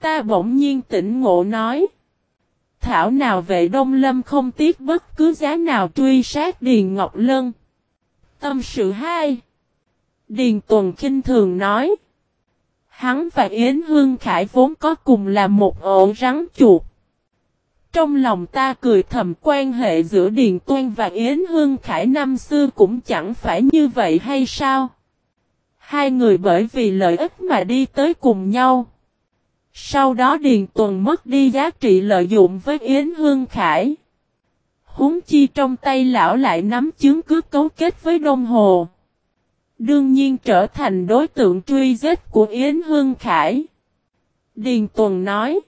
Ta bỗng nhiên tỉnh ngộ nói. Thảo nào vệ đông lâm không tiếc bất cứ giá nào truy sát Điền Ngọc Lân. Tâm sự hai. Điền Tuần kinh thường nói. Hắn và Yến Hương Khải vốn có cùng là một ổ rắn chuột. Trong lòng ta cười thầm quan hệ giữa Điền Tuân và Yến Hương Khải năm xưa cũng chẳng phải như vậy hay sao? Hai người bởi vì lợi ích mà đi tới cùng nhau. Sau đó Điền Tuần mất đi giá trị lợi dụng với Yến Hương Khải. Húng chi trong tay lão lại nắm chứng cứ cấu kết với Đông Hồ. Đương nhiên trở thành đối tượng truy giết của Yến Hương Khải. Điền Tuần nói.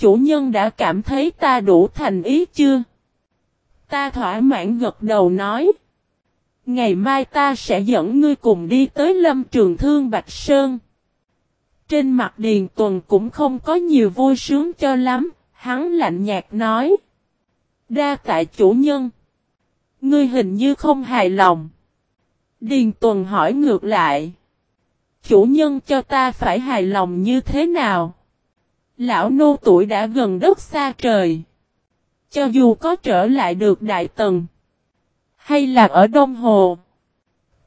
Chủ nhân đã cảm thấy ta đủ thành ý chưa? Ta thỏa mãn gật đầu nói. Ngày mai ta sẽ dẫn ngươi cùng đi tới lâm trường thương Bạch Sơn. Trên mặt Điền Tuần cũng không có nhiều vui sướng cho lắm, hắn lạnh nhạt nói. Đa tại chủ nhân. Ngươi hình như không hài lòng. Điền Tuần hỏi ngược lại. Chủ nhân cho ta phải hài lòng như thế nào? Lão nô tuổi đã gần đất xa trời. Cho dù có trở lại được Đại Tần. Hay là ở Đông Hồ.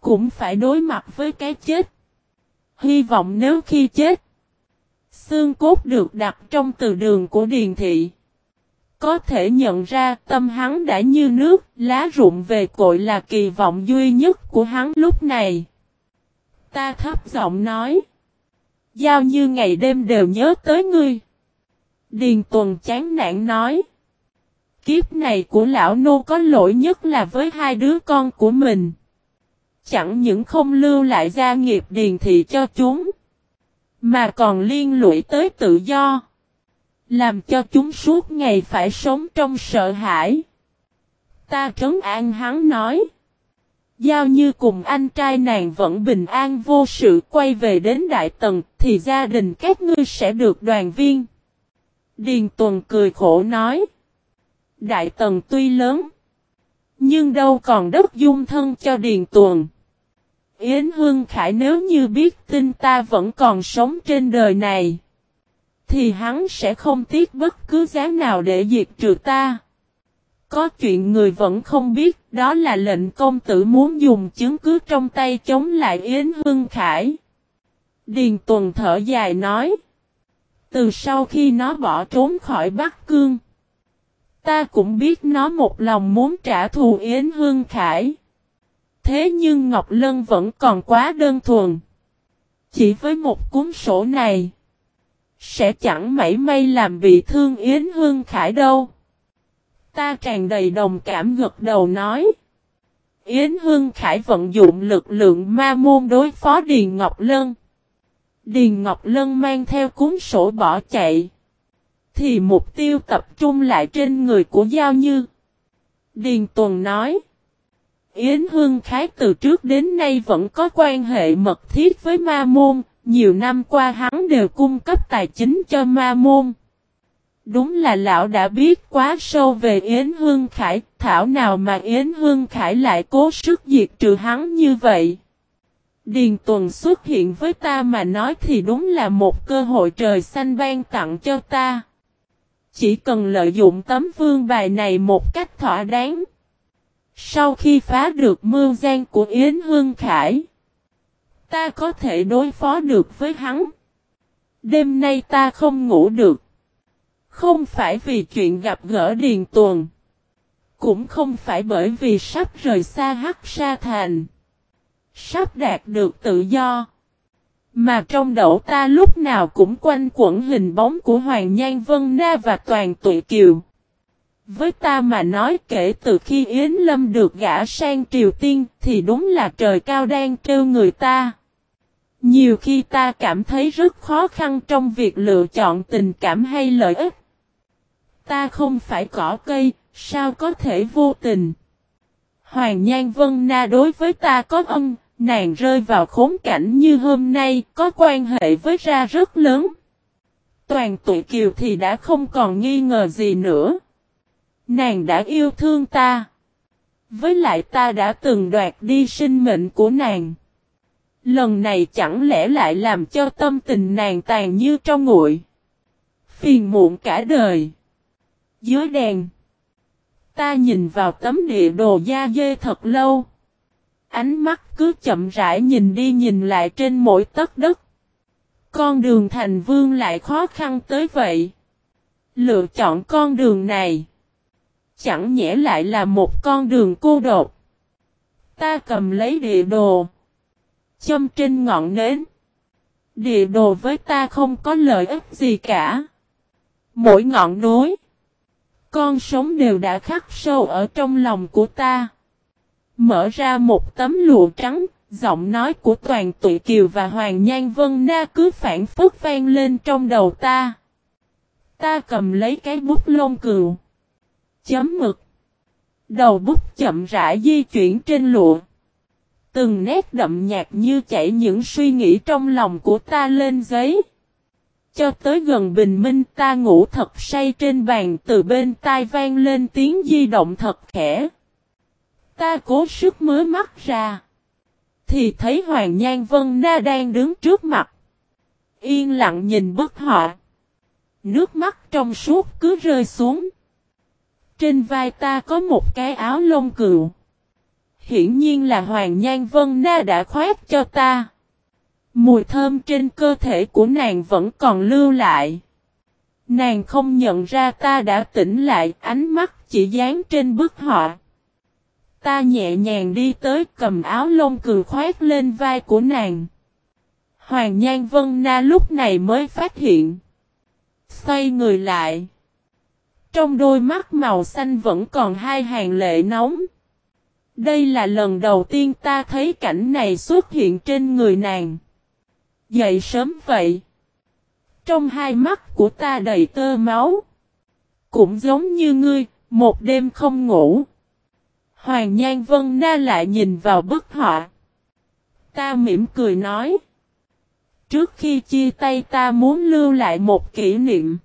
Cũng phải đối mặt với cái chết. Hy vọng nếu khi chết. Xương cốt được đặt trong từ đường của Điền Thị. Có thể nhận ra tâm hắn đã như nước, lá rụng về cội là kỳ vọng duy nhất của hắn lúc này. Ta thấp giọng nói. Giao như ngày đêm đều nhớ tới ngươi. Điền tuần chán nản nói. Kiếp này của lão nô có lỗi nhất là với hai đứa con của mình. Chẳng những không lưu lại gia nghiệp điền thị cho chúng. Mà còn liên lụy tới tự do. Làm cho chúng suốt ngày phải sống trong sợ hãi. Ta trấn an hắn nói. Giao như cùng anh trai nàng vẫn bình an vô sự, quay về đến Đại Tần thì gia đình các ngươi sẽ được đoàn viên. Điền Tuần cười khổ nói. Đại Tần tuy lớn. Nhưng đâu còn đất dung thân cho Điền Tuần. Yến Hương Khải nếu như biết tin ta vẫn còn sống trên đời này. Thì hắn sẽ không tiếc bất cứ giá nào để diệt trừ ta. Có chuyện người vẫn không biết, đó là lệnh công tử muốn dùng chứng cứ trong tay chống lại Yến Hương Khải. Điền Tuần thở dài nói. Từ sau khi nó bỏ trốn khỏi Bắc Cương. Ta cũng biết nó một lòng muốn trả thù Yến Hương Khải. Thế nhưng Ngọc Lân vẫn còn quá đơn thuần. Chỉ với một cuốn sổ này. Sẽ chẳng mảy may làm bị thương Yến Hương Khải đâu. Ta tràn đầy đồng cảm gật đầu nói. Yến Hương Khải vận dụng lực lượng ma môn đối phó Điền Ngọc Lân. Điền Ngọc Lân mang theo cuốn sổ bỏ chạy. Thì mục tiêu tập trung lại trên người của Giao Như. Điền Tuần nói. Yến Hương Khái từ trước đến nay vẫn có quan hệ mật thiết với ma môn, nhiều năm qua hắn đều cung cấp tài chính cho ma môn. Đúng là lão đã biết quá sâu về Yến Hương Khải, thảo nào mà Yến Hương Khải lại cố sức diệt trừ hắn như vậy. Điền Tuần xuất hiện với ta mà nói thì đúng là một cơ hội trời xanh ban tặng cho ta. Chỉ cần lợi dụng tấm vương bài này một cách thỏa đáng. Sau khi phá được mưu gian của Yến Hương Khải, ta có thể đối phó được với hắn. Đêm nay ta không ngủ được. Không phải vì chuyện gặp gỡ Điền Tuần. Cũng không phải bởi vì sắp rời xa Hắc Sa Thành. Sắp đạt được tự do. Mà trong đầu ta lúc nào cũng quanh quẩn hình bóng của Hoàng Nhan Vân Na và Toàn tụy Kiều. Với ta mà nói kể từ khi Yến Lâm được gã sang Triều Tiên thì đúng là trời cao đang trêu người ta. Nhiều khi ta cảm thấy rất khó khăn trong việc lựa chọn tình cảm hay lợi ích. Ta không phải cỏ cây, sao có thể vô tình. Hoàng Nhan Vân Na đối với ta có ân, nàng rơi vào khốn cảnh như hôm nay, có quan hệ với ra rất lớn. Toàn tụi kiều thì đã không còn nghi ngờ gì nữa. Nàng đã yêu thương ta. Với lại ta đã từng đoạt đi sinh mệnh của nàng. Lần này chẳng lẽ lại làm cho tâm tình nàng tàn như trong nguội. Phiền muộn cả đời. Dưới đèn. Ta nhìn vào tấm địa đồ da dê thật lâu. Ánh mắt cứ chậm rãi nhìn đi nhìn lại trên mỗi tấc đất. Con đường thành vương lại khó khăn tới vậy. Lựa chọn con đường này. Chẳng nhẽ lại là một con đường cô độc. Ta cầm lấy địa đồ. Châm trên ngọn nến. Địa đồ với ta không có lợi ích gì cả. Mỗi ngọn núi. Con sống đều đã khắc sâu ở trong lòng của ta. Mở ra một tấm lụa trắng, giọng nói của toàn tụi kiều và Hoàng Nhan Vân Na cứ phản phức vang lên trong đầu ta. Ta cầm lấy cái bút lông cừu. Chấm mực. Đầu bút chậm rãi di chuyển trên lụa. Từng nét đậm nhạt như chảy những suy nghĩ trong lòng của ta lên giấy. Cho tới gần bình minh, ta ngủ thật say trên bàn, từ bên tai vang lên tiếng di động thật khẽ. Ta cố sức mới mắt ra. Thì thấy Hoàng Nhan Vân Na đang đứng trước mặt. Yên lặng nhìn bức họa. Nước mắt trong suốt cứ rơi xuống. Trên vai ta có một cái áo lông cừu. Hiển nhiên là Hoàng Nhan Vân Na đã khoét cho ta. Mùi thơm trên cơ thể của nàng vẫn còn lưu lại. Nàng không nhận ra ta đã tỉnh lại, ánh mắt chỉ dán trên bức họa. Ta nhẹ nhàng đi tới cầm áo lông cừu khoét lên vai của nàng. Hoàng Nhan Vân Na lúc này mới phát hiện. Xoay người lại. Trong đôi mắt màu xanh vẫn còn hai hàng lệ nóng. Đây là lần đầu tiên ta thấy cảnh này xuất hiện trên người nàng. Dậy sớm vậy. Trong hai mắt của ta đầy tơ máu. Cũng giống như ngươi, một đêm không ngủ. Hoàng Nhan Vân Na lại nhìn vào bức họa. Ta mỉm cười nói. Trước khi chia tay ta muốn lưu lại một kỷ niệm.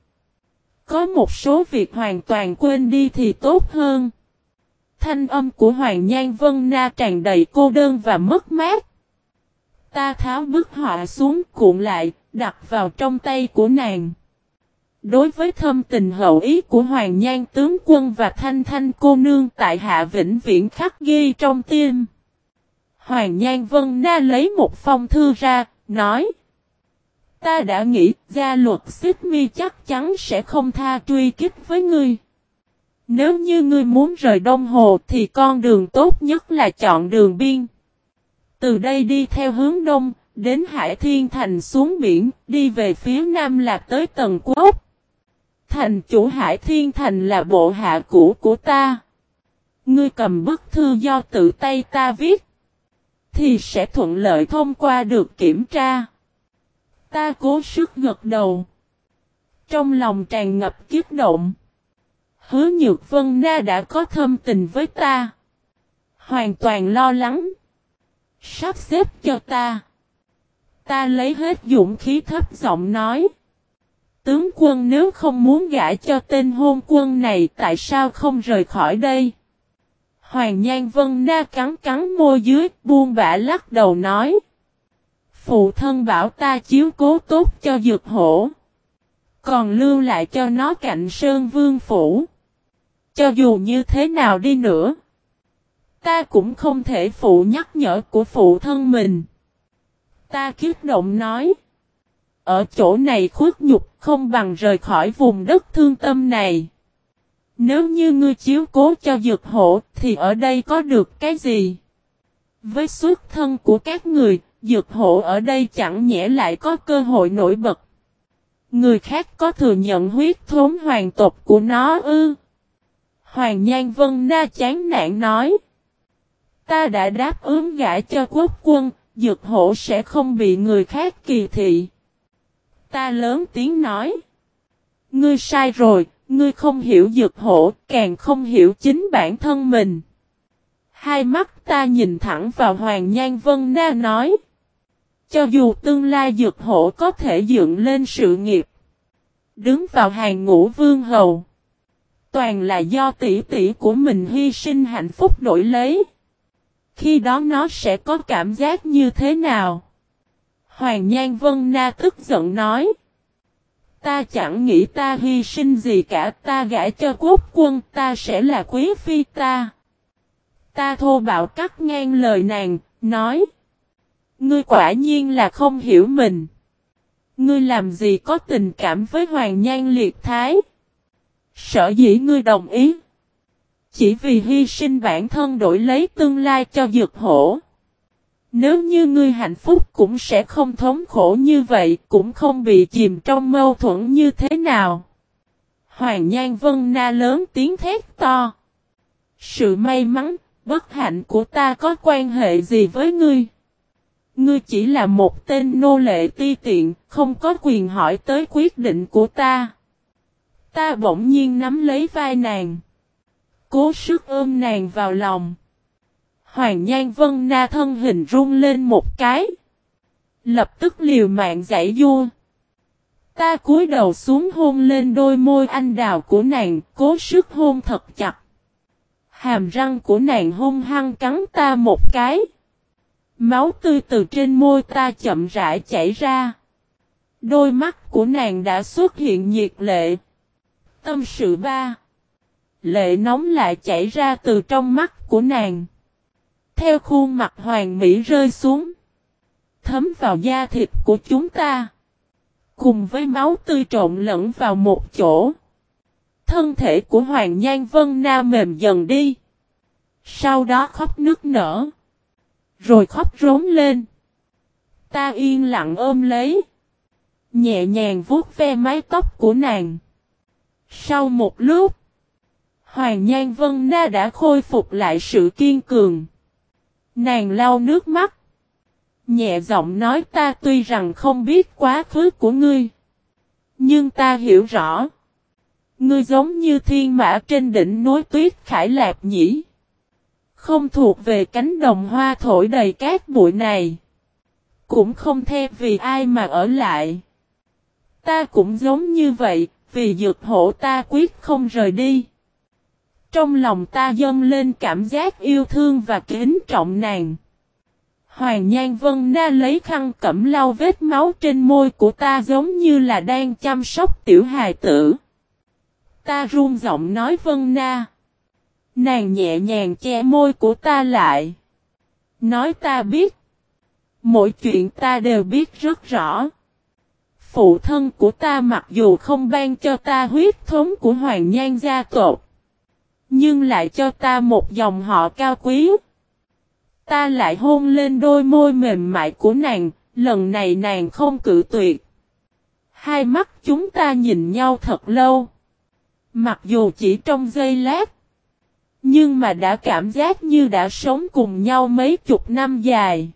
Có một số việc hoàn toàn quên đi thì tốt hơn. Thanh âm của Hoàng Nhan Vân Na tràn đầy cô đơn và mất mát. Ta tháo bức họa xuống cuộn lại, đặt vào trong tay của nàng. Đối với thâm tình hậu ý của Hoàng Nhan tướng quân và Thanh Thanh cô nương tại Hạ Vĩnh Viễn khắc ghi trong tim. Hoàng Nhan Vân Na lấy một phong thư ra, nói. Ta đã nghĩ gia luật xích mi chắc chắn sẽ không tha truy kích với ngươi. Nếu như ngươi muốn rời Đông Hồ thì con đường tốt nhất là chọn đường biên. Từ đây đi theo hướng đông, đến Hải Thiên Thành xuống biển, đi về phía nam là tới Tần Quốc. Thành chủ Hải Thiên Thành là bộ hạ cũ của ta. Ngươi cầm bức thư do tự tay ta viết, thì sẽ thuận lợi thông qua được kiểm tra. Ta cố sức gật đầu. Trong lòng tràn ngập kiếp động. Hứa Nhược Vân Na đã có thâm tình với ta. Hoàn toàn lo lắng. Sắp xếp cho ta. Ta lấy hết dũng khí thấp giọng nói. Tướng quân nếu không muốn gả cho tên hôn quân này tại sao không rời khỏi đây? Hoàng Nhan Vân Na cắn cắn môi dưới, buông bã lắc đầu nói. Phụ thân bảo ta chiếu cố tốt cho dược hổ. Còn lưu lại cho nó cạnh sơn vương phủ. Cho dù như thế nào đi nữa. Ta cũng không thể phụ nhắc nhở của phụ thân mình. Ta kiết động nói. Ở chỗ này khuất nhục không bằng rời khỏi vùng đất thương tâm này. Nếu như ngươi chiếu cố cho dược hộ thì ở đây có được cái gì? Với xuất thân của các người, dược hộ ở đây chẳng nhẽ lại có cơ hội nổi bật. Người khác có thừa nhận huyết thốn hoàng tộc của nó ư. Hoàng Nhan Vân Na chán nản nói. Ta đã đáp ứng gã cho quốc quân, dược hộ sẽ không bị người khác kỳ thị. Ta lớn tiếng nói. Ngươi sai rồi, ngươi không hiểu dược hộ, càng không hiểu chính bản thân mình. Hai mắt ta nhìn thẳng vào Hoàng Nhan Vân Na nói. Cho dù tương lai dược hổ có thể dựng lên sự nghiệp. Đứng vào hàng ngũ vương hầu. Toàn là do tỷ tỷ của mình hy sinh hạnh phúc đổi lấy. Khi đó nó sẽ có cảm giác như thế nào? Hoàng Nhan Vân Na tức giận nói. Ta chẳng nghĩ ta hy sinh gì cả, ta gãi cho quốc quân, ta sẽ là quý phi ta. Ta thô bạo cắt ngang lời nàng, nói. Ngươi quả nhiên là không hiểu mình. Ngươi làm gì có tình cảm với Hoàng Nhan Liệt Thái? Sở dĩ ngươi đồng ý. Chỉ vì hy sinh bản thân đổi lấy tương lai cho dược hổ. Nếu như ngươi hạnh phúc cũng sẽ không thống khổ như vậy, cũng không bị chìm trong mâu thuẫn như thế nào. Hoàng Nhan Vân Na lớn tiếng thét to. Sự may mắn, bất hạnh của ta có quan hệ gì với ngươi? Ngươi chỉ là một tên nô lệ ti tiện, không có quyền hỏi tới quyết định của ta. Ta bỗng nhiên nắm lấy vai nàng. Cố sức ôm nàng vào lòng. Hoàng Nhan Vân Na thân hình run lên một cái. Lập tức liều mạng giải vua. Ta cúi đầu xuống hôn lên đôi môi anh đào của nàng, cố sức hôn thật chặt. Hàm răng của nàng hung hăng cắn ta một cái. Máu tươi từ trên môi ta chậm rãi chảy ra. Đôi mắt của nàng đã xuất hiện nhiệt lệ. Tâm sự ba. Lệ nóng lại chảy ra từ trong mắt của nàng. Theo khuôn mặt hoàng mỹ rơi xuống. Thấm vào da thịt của chúng ta. Cùng với máu tươi trộn lẫn vào một chỗ. Thân thể của Hoàng Nhan Vân Na mềm dần đi. Sau đó khóc nức nở. Rồi khóc rống lên. Ta yên lặng ôm lấy. Nhẹ nhàng vuốt ve mái tóc của nàng. Sau một lúc. Hoàng Nhan Vân Na đã khôi phục lại sự kiên cường. Nàng lau nước mắt. Nhẹ giọng nói ta tuy rằng không biết quá khứ của ngươi. Nhưng ta hiểu rõ. Ngươi giống như thiên mã trên đỉnh núi tuyết khải lạc nhỉ. Không thuộc về cánh đồng hoa thổi đầy cát bụi này. Cũng không theo vì ai mà ở lại. Ta cũng giống như vậy, vì dược hộ ta quyết không rời đi. Trong lòng ta dâng lên cảm giác yêu thương và kính trọng nàng. Hoàng Nhan Vân Na lấy khăn cẩm lau vết máu trên môi của ta giống như là đang chăm sóc tiểu hài tử. Ta run giọng nói Vân Na. Nàng nhẹ nhàng che môi của ta lại. Nói ta biết. Mỗi chuyện ta đều biết rất rõ. Phụ thân của ta mặc dù không ban cho ta huyết thống của Hoàng Nhan gia tộc. Nhưng lại cho ta một dòng họ cao quý. Ta lại hôn lên đôi môi mềm mại của nàng, lần này nàng không cự tuyệt. Hai mắt chúng ta nhìn nhau thật lâu. Mặc dù chỉ trong giây lát. Nhưng mà đã cảm giác như đã sống cùng nhau mấy chục năm dài.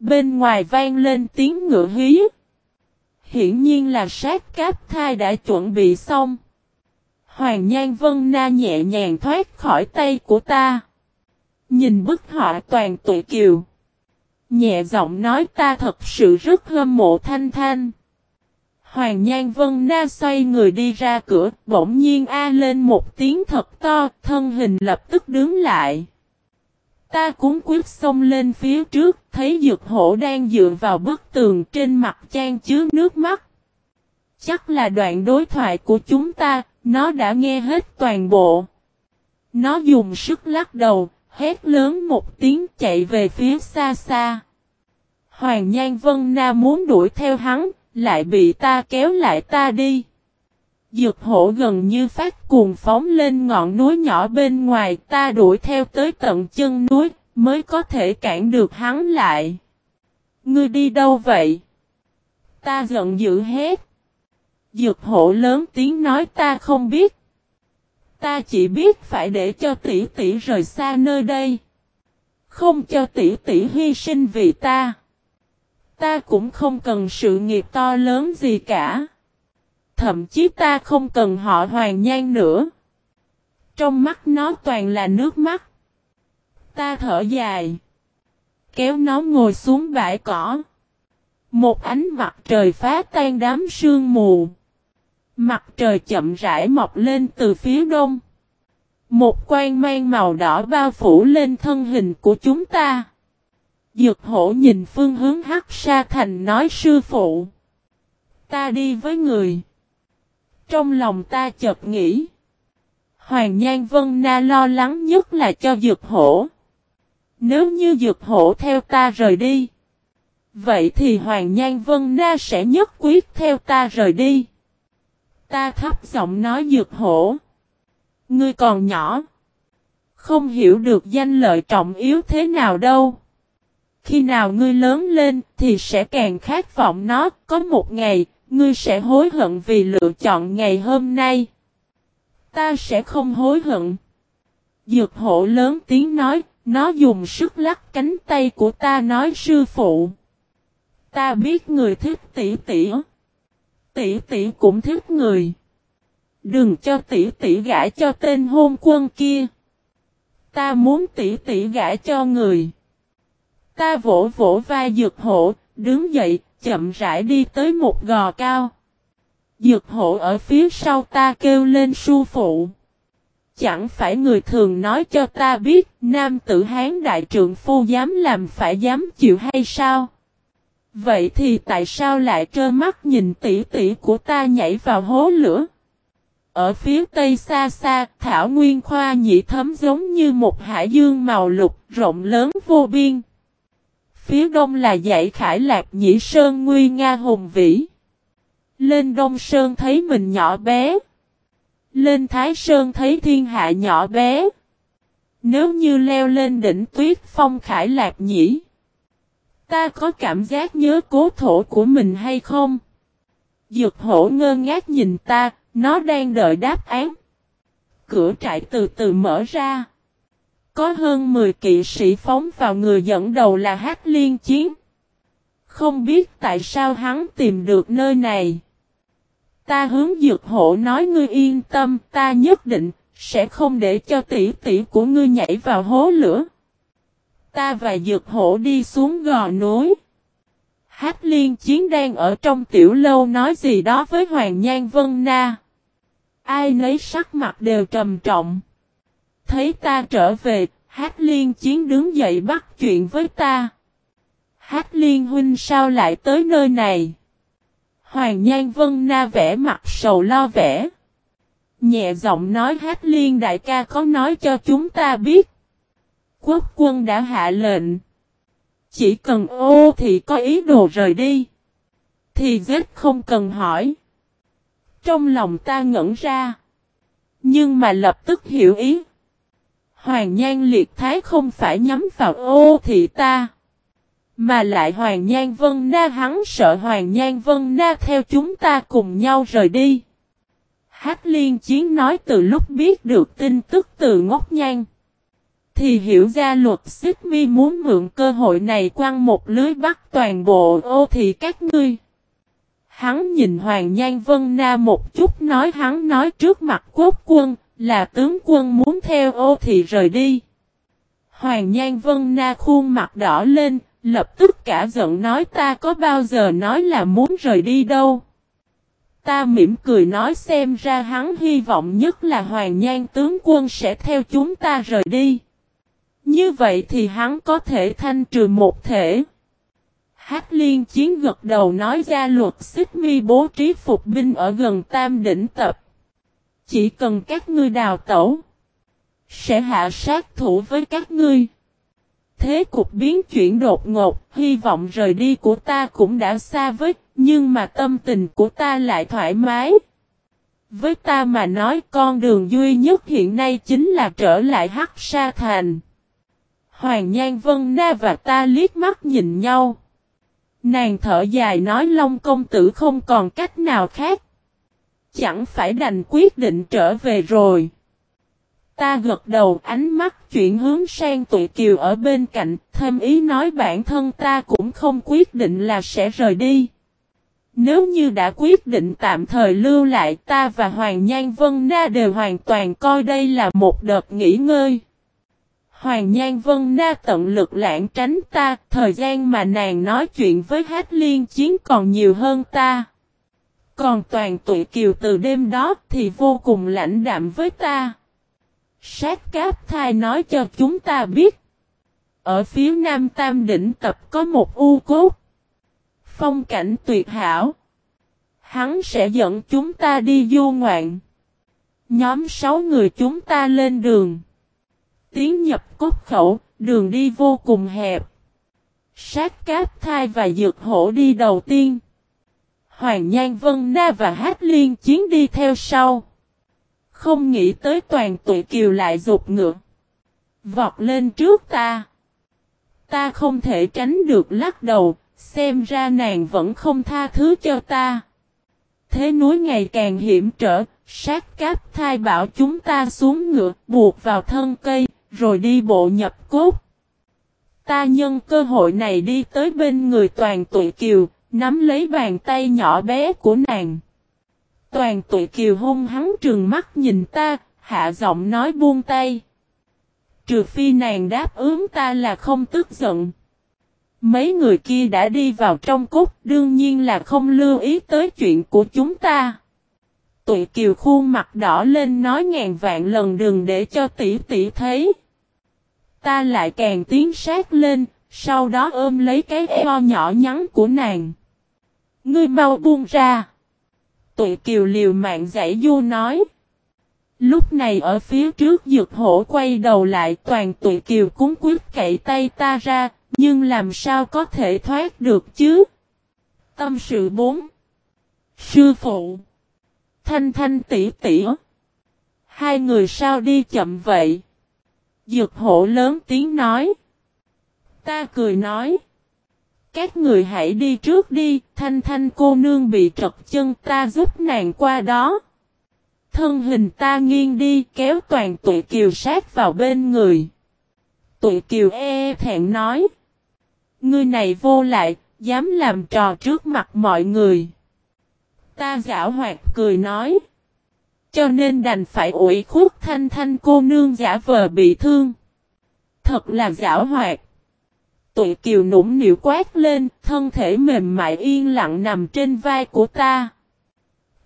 Bên ngoài vang lên tiếng ngựa hí. Hiển nhiên là sát cáp thai đã chuẩn bị xong. Hoàng Nhan Vân Na nhẹ nhàng thoát khỏi tay của ta. Nhìn bức họa toàn tụi kiều. Nhẹ giọng nói ta thật sự rất hâm mộ Thanh Thanh. Hoàng Nhan Vân Na xoay người đi ra cửa, bỗng nhiên a lên một tiếng thật to, thân hình lập tức đứng lại. Ta cũng quyết xông lên phía trước, thấy dược hổ đang dựa vào bức tường trên mặt chan chứa nước mắt. Chắc là đoạn đối thoại của chúng ta, nó đã nghe hết toàn bộ. Nó dùng sức lắc đầu, hét lớn một tiếng chạy về phía xa xa. Hoàng Nhan Vân Na muốn đuổi theo hắn, lại bị ta kéo lại ta đi. Dược hổ gần như phát cuồng phóng lên ngọn núi nhỏ bên ngoài ta đuổi theo tới tận chân núi, mới có thể cản được hắn lại. Ngươi đi đâu vậy? Ta giận dữ hết. Dược Hổ lớn tiếng nói ta không biết. Ta chỉ biết phải để cho tỷ tỷ rời xa nơi đây. Không cho tỷ tỷ hy sinh vì ta. Ta cũng không cần sự nghiệp to lớn gì cả. Thậm chí ta không cần họ hoàng nhan nữa. Trong mắt nó toàn là nước mắt. Ta thở dài. Kéo nó ngồi xuống bãi cỏ. Một ánh mặt trời phá tan đám sương mù. Mặt trời chậm rãi mọc lên từ phía đông. Một quang mang màu đỏ bao phủ lên thân hình của chúng ta. Dược hổ nhìn phương hướng hắc sa thành nói, sư phụ. Ta đi với người. Trong lòng ta chợt nghĩ. Hoàng Nhan Vân Na lo lắng nhất là cho dược hổ. Nếu như dược hổ theo ta rời đi. Vậy thì Hoàng Nhan Vân Na sẽ nhất quyết theo ta rời đi. Ta thấp giọng nói, dược hổ. Ngươi còn nhỏ. Không hiểu được danh lợi trọng yếu thế nào đâu. Khi nào ngươi lớn lên thì sẽ càng khát vọng nó. Có một ngày, ngươi sẽ hối hận vì lựa chọn ngày hôm nay. Ta sẽ không hối hận. Dược hộ lớn tiếng nói, nó dùng sức lắc cánh tay của ta nói sư phụ. Ta biết người thích tỷ tỷ. Tỷ tỷ cũng thích người. Đừng cho tỷ tỷ gãi cho tên hôn quân kia. Ta muốn tỷ tỷ gãi cho người. Ta vỗ vỗ vai dược hộ, đứng dậy, chậm rãi đi tới một gò cao. Dược hộ ở phía sau ta kêu lên su phụ. Chẳng phải người thường nói cho ta biết nam tử hán đại trượng phu dám làm phải dám chịu hay sao? Vậy thì tại sao lại trơ mắt nhìn tỷ tỷ của ta nhảy vào hố lửa? Ở phía tây xa xa, thảo nguyên khoa nhị thấm giống như một hải dương màu lục rộng lớn vô biên. Phía đông là dãy khải lạc nhĩ sơn nguy nga hùng vĩ. Lên đông sơn thấy mình nhỏ bé. Lên thái sơn thấy thiên hạ nhỏ bé. Nếu như leo lên đỉnh tuyết phong khải lạc nhĩ. Ta có cảm giác nhớ cố thổ của mình hay không? Dược hổ ngơ ngác nhìn ta, nó đang đợi đáp án. Cửa trại từ từ mở ra. Có hơn 10 kỵ sĩ phóng vào người dẫn đầu là Hát Liên Chiến. Không biết tại sao hắn tìm được nơi này. Ta hướng dược hộ nói ngươi yên tâm, ta nhất định sẽ không để cho tỷ tỷ của ngươi nhảy vào hố lửa. Ta và dược hộ đi xuống gò núi. Hát liên chiến đang ở trong tiểu lâu nói gì đó với Hoàng Nhan Vân Na. Ai nấy sắc mặt đều trầm trọng. Thấy ta trở về, Hát liên chiến đứng dậy bắt chuyện với ta. Hát liên huynh sao lại tới nơi này? Hoàng Nhan Vân Na vẽ mặt sầu lo vẻ. Nhẹ giọng nói Hát liên đại ca có nói cho chúng ta biết. Quốc quân đã hạ lệnh. Chỉ cần ô thì có ý đồ rời đi. Thì giết không cần hỏi. Trong lòng ta ngẩn ra. Nhưng mà lập tức hiểu ý. Hoàng Nhan Liệt Thái không phải nhắm vào ô thị ta. Mà lại Hoàng Nhan Vân Na hắn sợ Hoàng Nhan Vân Na theo chúng ta cùng nhau rời đi. Hát liên chiến nói từ lúc biết được tin tức từ ngốc nhan. Thì hiểu ra luật xích mi muốn mượn cơ hội này quăng một lưới bắt toàn bộ ô thị các ngươi. Hắn nhìn Hoàng Nhan Vân Na một chút nói hắn nói trước mặt quốc quân, là tướng quân muốn theo ô thì rời đi. Hoàng Nhan Vân Na khuôn mặt đỏ lên, lập tức cả giận nói ta có bao giờ nói là muốn rời đi đâu. Ta mỉm cười nói xem ra hắn hy vọng nhất là Hoàng Nhan tướng quân sẽ theo chúng ta rời đi. Như vậy thì hắn có thể thanh trừ một thể. Hát liên chiến gật đầu nói ra luật xích mi bố trí phục binh ở gần tam đỉnh tập. Chỉ cần các ngươi đào tẩu. Sẽ hạ sát thủ với các ngươi. Thế cục biến chuyển đột ngột. Hy vọng rời đi của ta cũng đã xa với. Nhưng mà tâm tình của ta lại thoải mái. Với ta mà nói, con đường duy nhất hiện nay chính là trở lại Hắc Sa Thành. Hoàng Nhan Vân Na và ta liếc mắt nhìn nhau. Nàng thở dài nói Long công tử không còn cách nào khác. Chẳng phải đành quyết định trở về rồi. Ta gật đầu ánh mắt chuyển hướng sang tụi kiều ở bên cạnh, thêm ý nói bản thân ta cũng không quyết định là sẽ rời đi. Nếu như đã quyết định tạm thời lưu lại ta và Hoàng Nhan Vân Na đều hoàn toàn coi đây là một đợt nghỉ ngơi. Hoàng Nhan Vân Na tận lực lãng tránh ta, thời gian mà nàng nói chuyện với Hát Liên Chiến còn nhiều hơn ta. Còn toàn tụi kiều từ đêm đó thì vô cùng lãnh đạm với ta. Sát cáp thai nói cho chúng ta biết. Ở phía nam tam đỉnh tập có một u cốt. Phong cảnh tuyệt hảo. Hắn sẽ dẫn chúng ta đi du ngoạn. Nhóm sáu người chúng ta lên đường. Tiến nhập cốt khẩu, đường đi vô cùng hẹp. Sát cáp thai và dược hổ đi đầu tiên. Hoàng Nhan Vân Na và Hát Liên Chiến đi theo sau. Không nghĩ tới toàn tụi kiều lại rụt ngựa. Vọt lên trước ta. Ta không thể tránh được lắc đầu, xem ra nàng vẫn không tha thứ cho ta. Thế núi ngày càng hiểm trở, sát cáp thai bảo chúng ta xuống ngựa, buộc vào thân cây, rồi đi bộ nhập cốt. Ta nhân cơ hội này đi tới bên người toàn tụi kiều, nắm lấy bàn tay nhỏ bé của nàng. Toàn tụi kiều hung hắn trừng mắt nhìn ta, hạ giọng nói buông tay. Trừ phi nàng đáp ứng ta là không tức giận. Mấy người kia đã đi vào trong cốt, đương nhiên là không lưu ý tới chuyện của chúng ta. Tụi kiều khuôn mặt đỏ lên nói ngàn vạn lần đừng để cho tỷ tỷ thấy. Ta lại càng tiến sát lên, sau đó ôm lấy cái eo nhỏ nhắn của nàng. Ngươi mau buông ra. Tụi kiều liều mạng giải du nói. Lúc này ở phía trước dược hổ quay đầu lại toàn tụi kiều cúng quyết cậy tay ta ra, nhưng làm sao có thể thoát được chứ? Tâm sự bốn Sư phụ Thanh thanh tỷ tỷ Hai người sao đi chậm vậy? Dược hổ lớn tiếng nói. Ta cười nói. Các người hãy đi trước đi, thanh thanh cô nương bị trật chân ta giúp nàng qua đó. Thân hình ta nghiêng đi kéo toàn tụi kiều sát vào bên người. Tụi kiều e, e thẹn nói. Ngươi này vô lại, dám làm trò trước mặt mọi người. Ta giảo hoạt cười nói. Cho nên đành phải ủi khuất thanh thanh cô nương giả vờ bị thương. Thật là giảo hoạt. Tụi kiều nũng nịu quát lên, thân thể mềm mại yên lặng nằm trên vai của ta.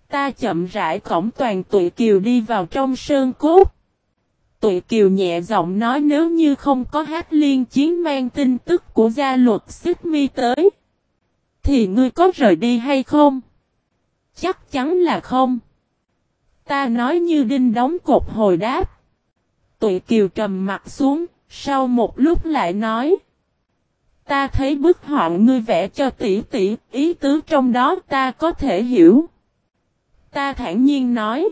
Ta chậm rãi cổng toàn tụi kiều đi vào trong sơn cốt. Tụi kiều nhẹ giọng nói nếu như không có hát liên chiến mang tin tức của gia luật xích mi tới. Thì ngươi có rời đi hay không? Chắc chắn là không. Ta nói như đinh đóng cột hồi đáp. Tụi kiều trầm mặt xuống, sau một lúc lại nói. Ta thấy bức họa ngươi vẽ cho tỷ tỷ, ý tứ trong đó ta có thể hiểu. Ta thản nhiên nói.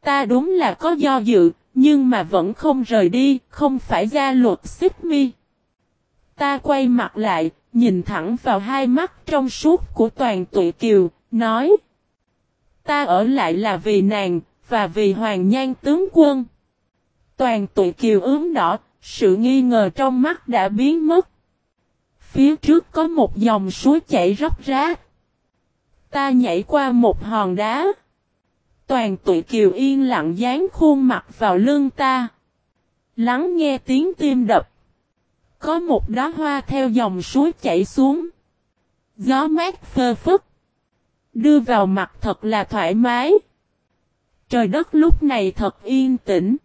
Ta đúng là có do dự, nhưng mà vẫn không rời đi, không phải ra luật xích mi. Ta quay mặt lại, nhìn thẳng vào hai mắt trong suốt của toàn tụi kiều, nói. Ta ở lại là vì nàng, và vì hoàng nhan tướng quân. Toàn tụi kiều ướm đỏ, sự nghi ngờ trong mắt đã biến mất. Phía trước có một dòng suối chảy róc rách. Ta nhảy qua một hòn đá. Toàn tụi kiều yên lặng dán khuôn mặt vào lưng ta. Lắng nghe tiếng tim đập. Có một đóa hoa theo dòng suối chảy xuống. Gió mát phơ phức. Đưa vào mặt thật là thoải mái. Trời đất lúc này thật yên tĩnh.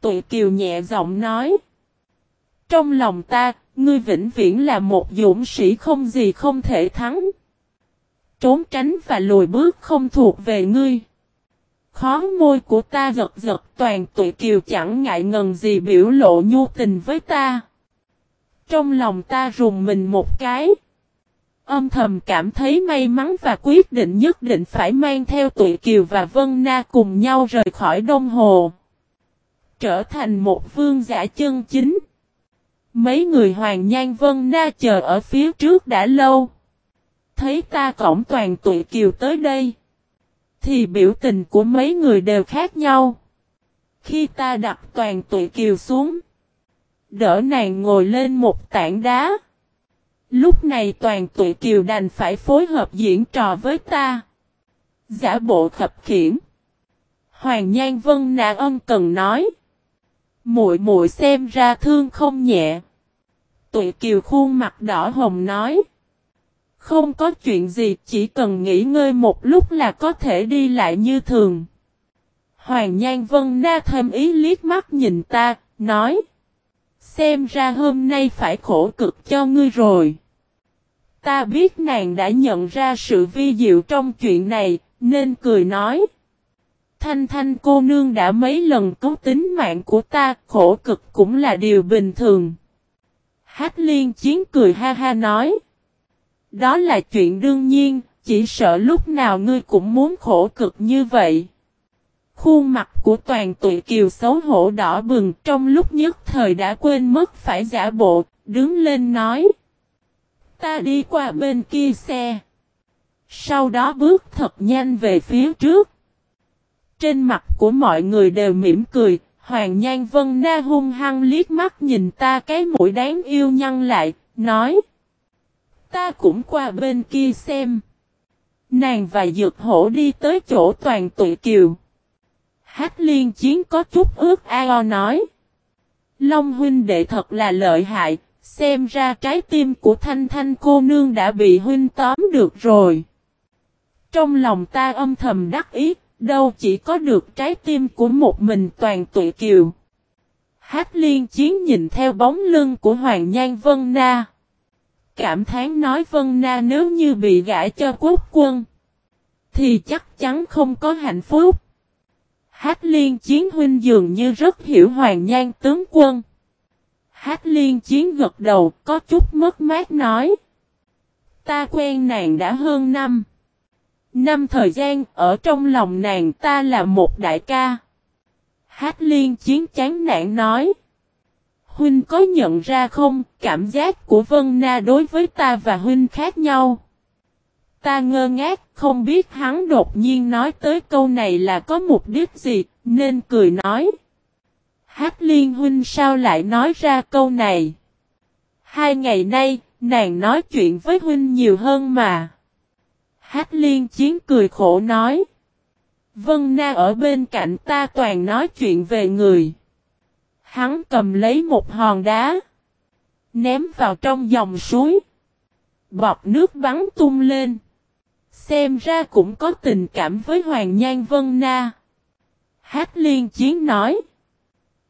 Tụi kiều nhẹ giọng nói. Trong lòng ta, ngươi vĩnh viễn là một dũng sĩ không gì không thể thắng. Trốn tránh và lùi bước không thuộc về ngươi. Khó môi của ta giật giật toàn tụi kiều chẳng ngại ngần gì biểu lộ nhu tình với ta. Trong lòng ta rùng mình một cái. Âm thầm cảm thấy may mắn và quyết định nhất định phải mang theo tụi Kiều và Vân Na cùng nhau rời khỏi Đông Hồ. Trở thành một vương giả chân chính. Mấy người Hoàng Nhan Vân Na chờ ở phía trước đã lâu. Thấy ta cổng toàn tụi Kiều tới đây. Thì biểu tình của mấy người đều khác nhau. Khi ta đặt toàn tụi Kiều xuống. Đỡ nàng ngồi lên một tảng đá. Lúc này toàn tụi kiều đành phải phối hợp diễn trò với ta. Giả bộ khập khiển. Hoàng Nhan Vân na ân cần nói. muội muội xem ra thương không nhẹ. Tuệ kiều khuôn mặt đỏ hồng nói. Không có chuyện gì chỉ cần nghỉ ngơi một lúc là có thể đi lại như thường. Hoàng Nhan Vân Na thêm ý liếc mắt nhìn ta, nói. Xem ra hôm nay phải khổ cực cho ngươi rồi. Ta biết nàng đã nhận ra sự vi diệu trong chuyện này, nên cười nói. Thanh thanh cô nương đã mấy lần cứu tính mạng của ta, khổ cực cũng là điều bình thường. Hát liên chiến cười ha ha nói. Đó là chuyện đương nhiên, chỉ sợ lúc nào ngươi cũng muốn khổ cực như vậy. Khuôn mặt của toàn tụi kiều xấu hổ đỏ bừng trong lúc nhất thời đã quên mất phải giả bộ, đứng lên nói. Ta đi qua bên kia xe. Sau đó bước thật nhanh về phía trước. Trên mặt của mọi người đều mỉm cười, Hoàng Nhan Vân Na hung hăng liếc mắt nhìn ta cái mũi đáng yêu nhăn lại, nói. Ta cũng qua bên kia xem. Nàng và dược hổ đi tới chỗ toàn tụi kiều. Hát liên chiến có chút ước ao nói. Long huynh đệ thật là lợi hại, xem ra trái tim của thanh thanh cô nương đã bị huynh tóm được rồi. Trong lòng ta âm thầm đắc ý, đâu chỉ có được trái tim của một mình toàn tụi kiều. Hát liên chiến nhìn theo bóng lưng của Hoàng Nhan Vân Na. Cảm thán nói Vân Na nếu như bị gãi cho quốc quân. Thì chắc chắn không có hạnh phúc. Hát liên chiến huynh dường như rất hiểu Hoàng Nhan tướng quân. Hát liên chiến gật đầu, có chút mất mát nói. Ta quen nàng đã hơn năm. Năm thời gian ở trong lòng nàng ta là một đại ca. Hát liên chiến chán nản nói. Huynh có nhận ra không, cảm giác của Vân Na đối với ta và Huynh khác nhau. Ta ngơ ngác, không biết hắn đột nhiên nói tới câu này là có mục đích gì, nên cười nói. Hát liên huynh sao lại nói ra câu này? Hai ngày nay, nàng nói chuyện với huynh nhiều hơn mà. Hát liên chiến cười khổ nói. Vân Na ở bên cạnh ta toàn nói chuyện về người. Hắn cầm lấy một hòn đá. Ném vào trong dòng suối. Bọt nước bắn tung lên. Xem ra cũng có tình cảm với Hoàng Nhan Vân Na. Hát liên chiến nói.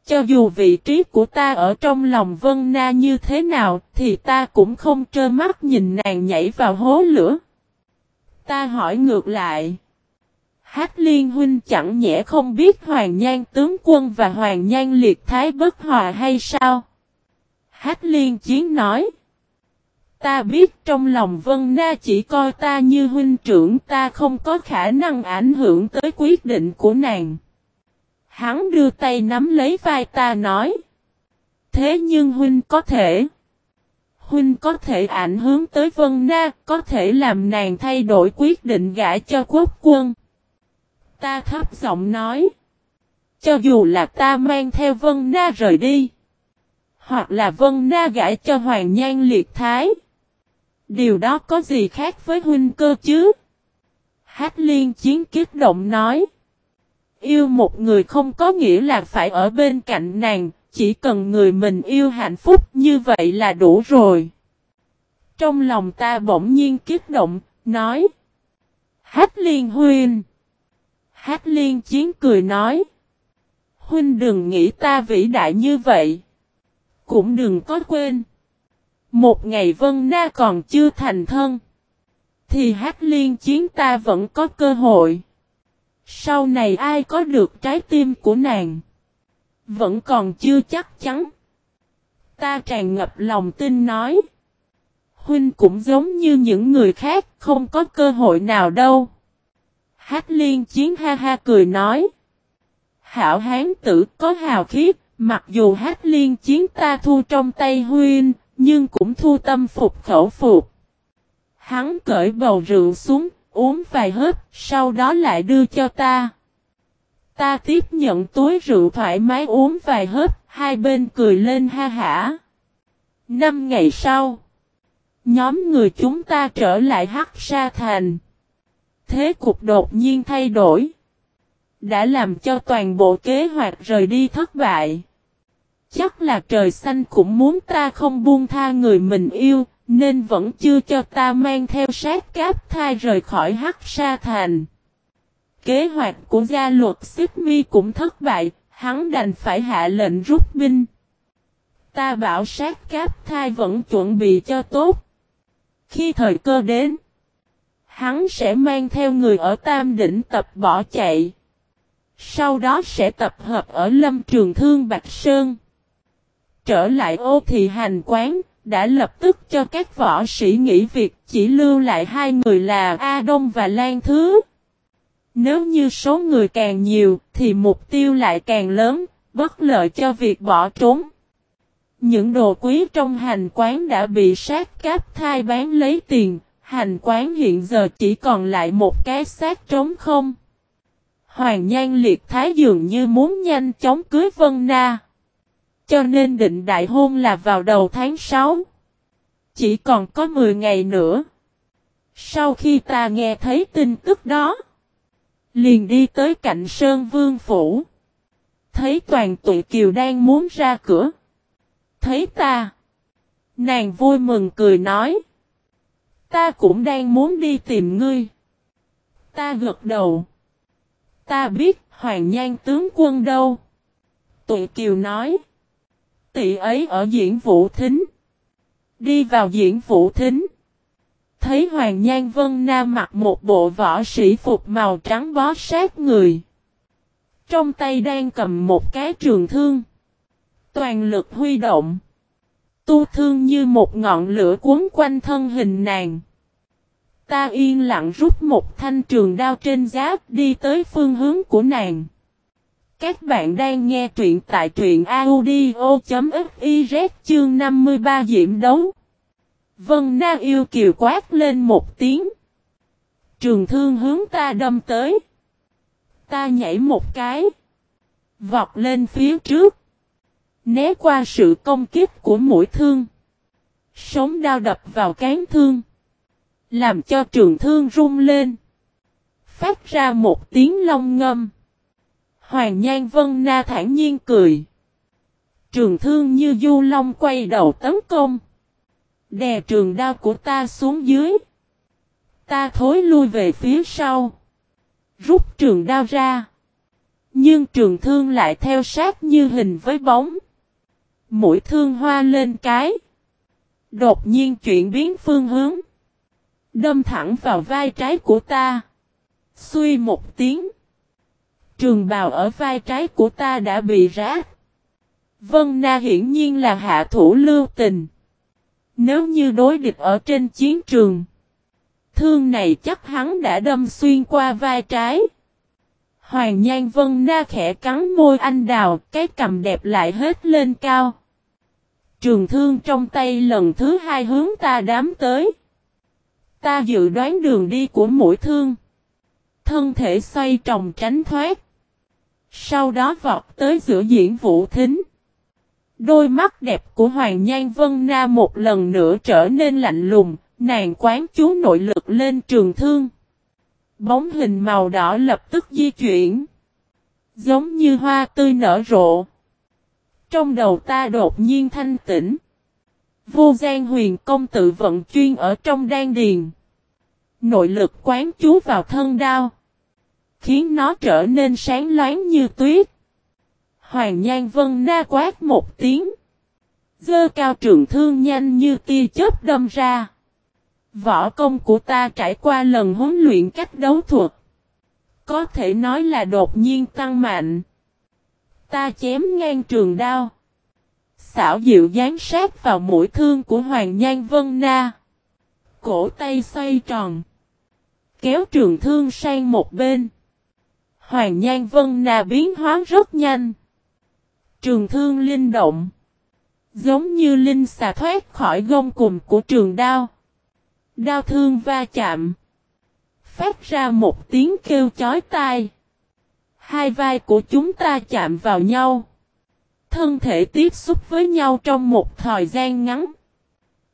Cho dù vị trí của ta ở trong lòng Vân Na như thế nào thì ta cũng không trơ mắt nhìn nàng nhảy vào hố lửa. Ta hỏi ngược lại. Hát liên huynh chẳng nhẽ không biết Hoàng Nhan tướng quân và Hoàng Nhan liệt thái bất hòa hay sao? Hát liên chiến nói. Ta biết trong lòng Vân Na chỉ coi ta như huynh trưởng, ta không có khả năng ảnh hưởng tới quyết định của nàng. Hắn đưa tay nắm lấy vai ta nói. Thế nhưng huynh có thể. Huynh có thể ảnh hưởng tới Vân Na, có thể làm nàng thay đổi quyết định gả cho quốc quân. Ta thấp giọng nói. Cho dù là ta mang theo Vân Na rời đi. Hoặc là Vân Na gả cho Hoàng Nhan liệt thái. Điều đó có gì khác với huynh cơ chứ? Hát liên chiến kích động nói. Yêu một người không có nghĩa là phải ở bên cạnh nàng, chỉ cần người mình yêu hạnh phúc như vậy là đủ rồi. Trong lòng ta bỗng nhiên kiếp động, nói. Hát liên huynh. Hát liên chiến cười nói. Huynh đừng nghĩ ta vĩ đại như vậy. Cũng đừng có quên. Một ngày Vân Na còn chưa thành thân. Thì hát liên chiến ta vẫn có cơ hội. Sau này ai có được trái tim của nàng? Vẫn còn chưa chắc chắn. Ta tràn ngập lòng tin nói. Huynh cũng giống như những người khác, không có cơ hội nào đâu. Hát liên chiến ha ha cười nói. Hảo hán tử có hào khiết, mặc dù hát liên chiến ta thu trong tay huynh, nhưng cũng thu tâm phục khẩu phục. Hắn cởi bầu rượu xuống, uống vài hớp, sau đó lại đưa cho ta. Ta tiếp nhận túi rượu thoải mái uống vài hớp, hai bên cười lên ha hả. Năm ngày sau, nhóm người chúng ta trở lại Hắc Sa Thành. Thế cục đột nhiên thay đổi. Đã làm cho toàn bộ kế hoạch rời đi thất bại. Chắc là trời xanh cũng muốn ta không buông tha người mình yêu, nên vẫn chưa cho ta mang theo sát cáp thai rời khỏi Hắc Sa Thành. Kế hoạch của gia luật Xích Mi cũng thất bại, hắn đành phải hạ lệnh rút binh. Ta bảo sát cáp thai vẫn chuẩn bị cho tốt. Khi thời cơ đến, hắn sẽ mang theo người ở Tam Đỉnh tập bỏ chạy. Sau đó sẽ tập hợp ở lâm trường thương Bạch Sơn. Trở lại ô thị hành quán, đã lập tức cho các võ sĩ nghỉ việc chỉ lưu lại hai người là A Đông và Lan Thứ. Nếu như số người càng nhiều thì mục tiêu lại càng lớn, bất lợi cho việc bỏ trốn. Những đồ quý trong hành quán đã bị sát cáp thai bán lấy tiền, hành quán hiện giờ chỉ còn lại một cái xác trống không. Hoàng Nhan Liệt Thái dường như muốn nhanh chóng cưới Vân Na. Cho nên định đại hôn là vào đầu tháng 6. Chỉ còn có 10 ngày nữa. Sau khi ta nghe thấy tin tức đó. Liền đi tới cạnh Sơn Vương Phủ. Thấy toàn tụi kiều đang muốn ra cửa. Thấy ta. Nàng vui mừng cười nói. Ta cũng đang muốn đi tìm ngươi. Ta gật đầu. Ta biết Hoàng Nhan tướng quân đâu. Tụi Kiều nói. Tỷ ấy ở diễn vũ thính. Đi vào diễn vũ thính. Thấy Hoàng Nhan Vân Nam mặc một bộ võ sĩ phục màu trắng bó sát người. Trong tay đang cầm một cái trường thương. Toàn lực huy động. Tu thương như một ngọn lửa cuốn quanh thân hình nàng. Ta yên lặng rút một thanh trường đao trên giáp đi tới phương hướng của nàng. Các bạn đang nghe truyện tại truyện audio.fiz chương 53 Diễm Đấu. Vân Na yêu kiều quát lên một tiếng. Trường thương hướng ta đâm tới. Ta nhảy một cái. Vọt lên phía trước. Né qua sự công kích của mũi thương. Sống đao đập vào cán thương. Làm cho trường thương rung lên. Phát ra một tiếng long ngâm. Hoàng Nhan Vân Na thản nhiên cười. Trường thương như du long quay đầu tấn công. Đè trường đao của ta xuống dưới. Ta thối lui về phía sau. Rút trường đao ra. Nhưng trường thương lại theo sát như hình với bóng. Mũi thương hoa lên cái. Đột nhiên chuyển biến phương hướng. Đâm thẳng vào vai trái của ta. Xuy một tiếng. Trường bào ở vai trái của ta đã bị rát. Vân Na hiển nhiên là hạ thủ lưu tình. Nếu như đối địch ở trên chiến trường. Thương này chắc hắn đã đâm xuyên qua vai trái. Hoàng Nhan Vân Na khẽ cắn môi anh đào, cái cầm đẹp lại hết lên cao. Trường thương trong tay lần thứ hai hướng ta đám tới. Ta dự đoán đường đi của mũi thương. Thân thể xoay tròng tránh thoát. Sau đó vọt tới giữa diễn vũ thính. Đôi mắt đẹp của Hoàng Nhan Vân Na một lần nữa trở nên lạnh lùng, nàng quán chú nội lực lên trường thương. Bóng hình màu đỏ lập tức di chuyển. Giống như hoa tươi nở rộ. Trong đầu ta đột nhiên thanh tĩnh. Vô gian huyền công tự vận chuyên ở trong đan điền. Nội lực quán chú vào thân đao. Khiến nó trở nên sáng loáng như tuyết. Hoàng Nhan Vân na quát một tiếng. Dơ cao trường thương nhanh như tia chớp đâm ra. Võ công của ta trải qua lần huấn luyện cách đấu thuật. Có thể nói là đột nhiên tăng mạnh. Ta chém ngang trường đao. Xảo diệu dán sát vào mũi thương của Hoàng Nhan Vân Na. Cổ tay xoay tròn. Kéo trường thương sang một bên. Hoàng Nhan Vân Na biến hóa rất nhanh. Trường thương linh động. Giống như linh xà thoát khỏi gông cùng của trường đao. Đao thương va chạm. Phát ra một tiếng kêu chói tai. Hai vai của chúng ta chạm vào nhau. Thân thể tiếp xúc với nhau trong một thời gian ngắn.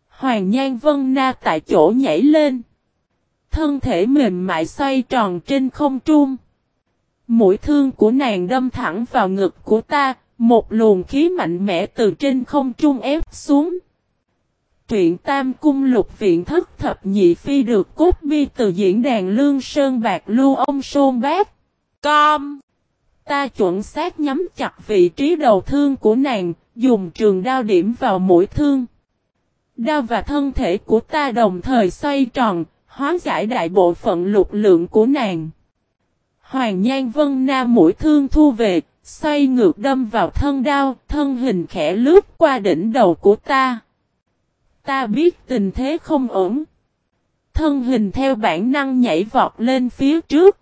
Hoàng Nhan Vân Na tại chỗ nhảy lên. Thân thể mềm mại xoay tròn trên không trung. Mũi thương của nàng đâm thẳng vào ngực của ta, một luồng khí mạnh mẽ từ trên không trung ép xuống. Truyện Tam Cung Lục Viện Thất Thập Nhị Phi được cốt bi từ diễn đàn Lương Sơn Bạc Lưu ông Sôn Bác. Com. Ta chuẩn xác nhắm chặt vị trí đầu thương của nàng, dùng trường đao điểm vào mũi thương. Đao và thân thể của ta đồng thời xoay tròn, hóa giải đại bộ phận lục lượng của nàng. Hoàng Nhan Vân Na mũi thương thu về, xoay ngược đâm vào thân đao, thân hình khẽ lướt qua đỉnh đầu của ta. Ta biết tình thế không ổn. Thân hình theo bản năng nhảy vọt lên phía trước.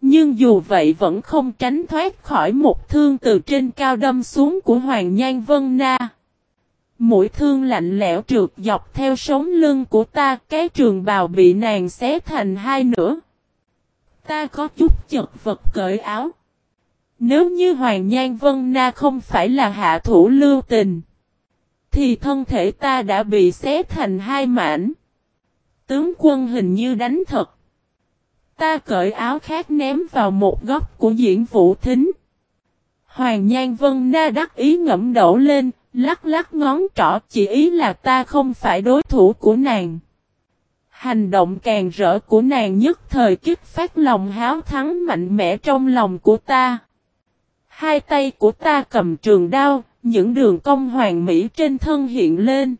Nhưng dù vậy vẫn không tránh thoát khỏi một thương từ trên cao đâm xuống của Hoàng Nhan Vân Na. Mũi thương lạnh lẽo trượt dọc theo sống lưng của ta, cái trường bào bị nàng xé thành hai nửa. Ta có chút chật vật cởi áo. Nếu như Hoàng Nhan Vân Na không phải là hạ thủ lưu tình, thì thân thể ta đã bị xé thành hai mảnh. Tướng quân hình như đánh thật. Ta cởi áo khác ném vào một góc của diễn vũ thính. Hoàng Nhan Vân Na đắc ý ngẫm đổ lên, lắc lắc ngón trỏ chỉ ý là ta không phải đối thủ của nàng. Hành động càng rỡ của nàng nhất thời kích phát lòng háo thắng mạnh mẽ trong lòng của ta. Hai tay của ta cầm trường đao, những đường cong hoàng mỹ trên thân hiện lên.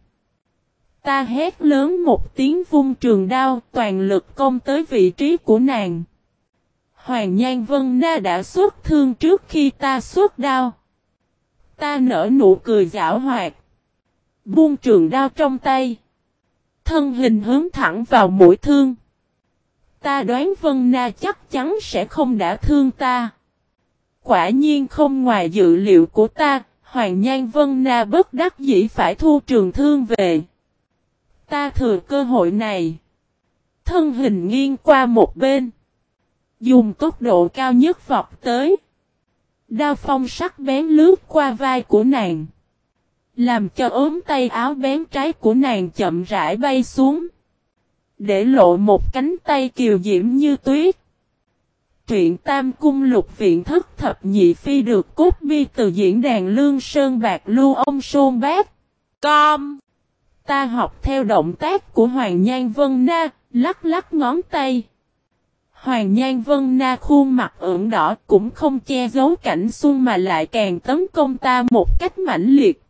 Ta hét lớn một tiếng vung trường đao, toàn lực công tới vị trí của nàng. Hoàng Nhan Vân Na đã xuất thương trước khi ta xuất đao. Ta nở nụ cười giảo hoạt. Buông trường đao trong tay. Thân hình hướng thẳng vào mũi thương. Ta đoán Vân Na chắc chắn sẽ không đã thương ta. Quả nhiên không ngoài dự liệu của ta, Hoàng Nhan Vân Na bất đắc dĩ phải thu trường thương về. Ta thừa cơ hội này. Thân hình nghiêng qua một bên. Dùng tốc độ cao nhất vọt tới. Đao phong sắc bén lướt qua vai của nàng. Làm cho ốm tay áo bén trái của nàng chậm rãi bay xuống. Để lộ một cánh tay kiều diễm như tuyết. Truyện Tam Cung Lục Viện Thất Thập Nhị Phi được cốt bi từ diễn đàn Lương Sơn Bạc Lưu Ông Sôn Bác. Com. Ta học theo động tác của Hoàng Nhan Vân Na, lắc lắc ngón tay. Hoàng Nhan Vân Na khuôn mặt ửng đỏ cũng không che giấu cảnh xuân mà lại càng tấn công ta một cách mãnh liệt.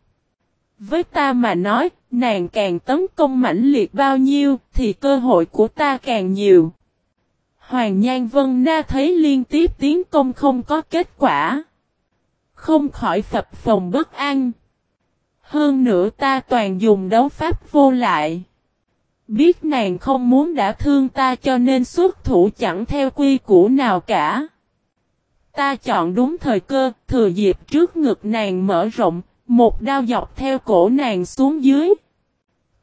Với ta mà nói, nàng càng tấn công mãnh liệt bao nhiêu, thì cơ hội của ta càng nhiều. Hoàng Nhan Vân Na thấy liên tiếp tiến công không có kết quả. Không khỏi phập phòng bất an. Hơn nữa ta toàn dùng đấu pháp vô lại. Biết nàng không muốn đã thương ta cho nên xuất thủ chẳng theo quy củ nào cả. Ta chọn đúng thời cơ, thừa dịp trước ngực nàng mở rộng, một đao dọc theo cổ nàng xuống dưới.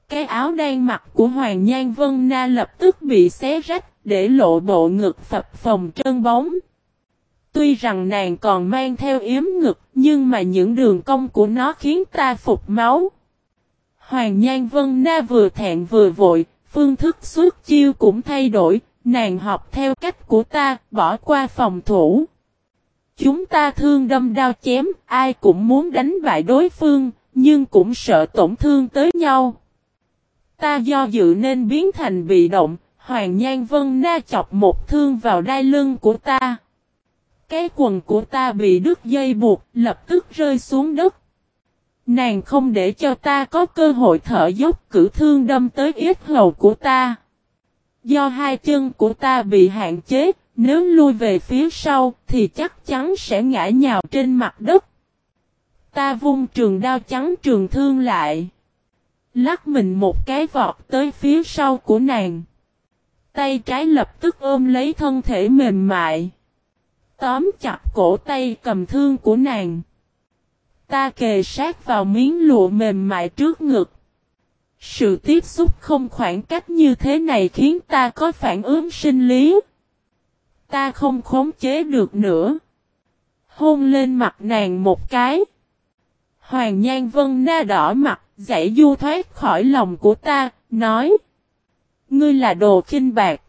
Cái áo đen mặc của Hoàng Nhan Vân Na lập tức bị xé rách, để lộ bộ ngực phập phồng trơn bóng. Tuy rằng nàng còn mang theo yếm ngực, nhưng mà những đường cong của nó khiến ta phục máu. Hoàng Nhan Vân Na vừa thẹn vừa vội, phương thức xuất chiêu cũng thay đổi, nàng học theo cách của ta, bỏ qua phòng thủ. Chúng ta thương đâm đao chém, ai cũng muốn đánh bại đối phương, nhưng cũng sợ tổn thương tới nhau. Ta do dự nên biến thành bị động, Hoàng Nhan Vân Na chọc một thương vào đai lưng của ta. Cái quần của ta bị đứt dây buộc, lập tức rơi xuống đất. Nàng không để cho ta có cơ hội thở dốc cử thương đâm tới yết hầu của ta. Do hai chân của ta bị hạn chế, nếu lui về phía sau thì chắc chắn sẽ ngã nhào trên mặt đất. Ta vung trường đao trắng trường thương lại. Lắc mình một cái vọt tới phía sau của nàng. Tay trái lập tức ôm lấy thân thể mềm mại. Tóm chặt cổ tay cầm thương của nàng. Ta kề sát vào miếng lụa mềm mại trước ngực. Sự tiếp xúc không khoảng cách như thế này khiến ta có phản ứng sinh lý. Ta không khống chế được nữa. Hôn lên mặt nàng một cái. Hoàng Nhan Vân Na đỏ mặt, dãy du thoát khỏi lòng của ta, nói. Ngươi là đồ khinh bạc.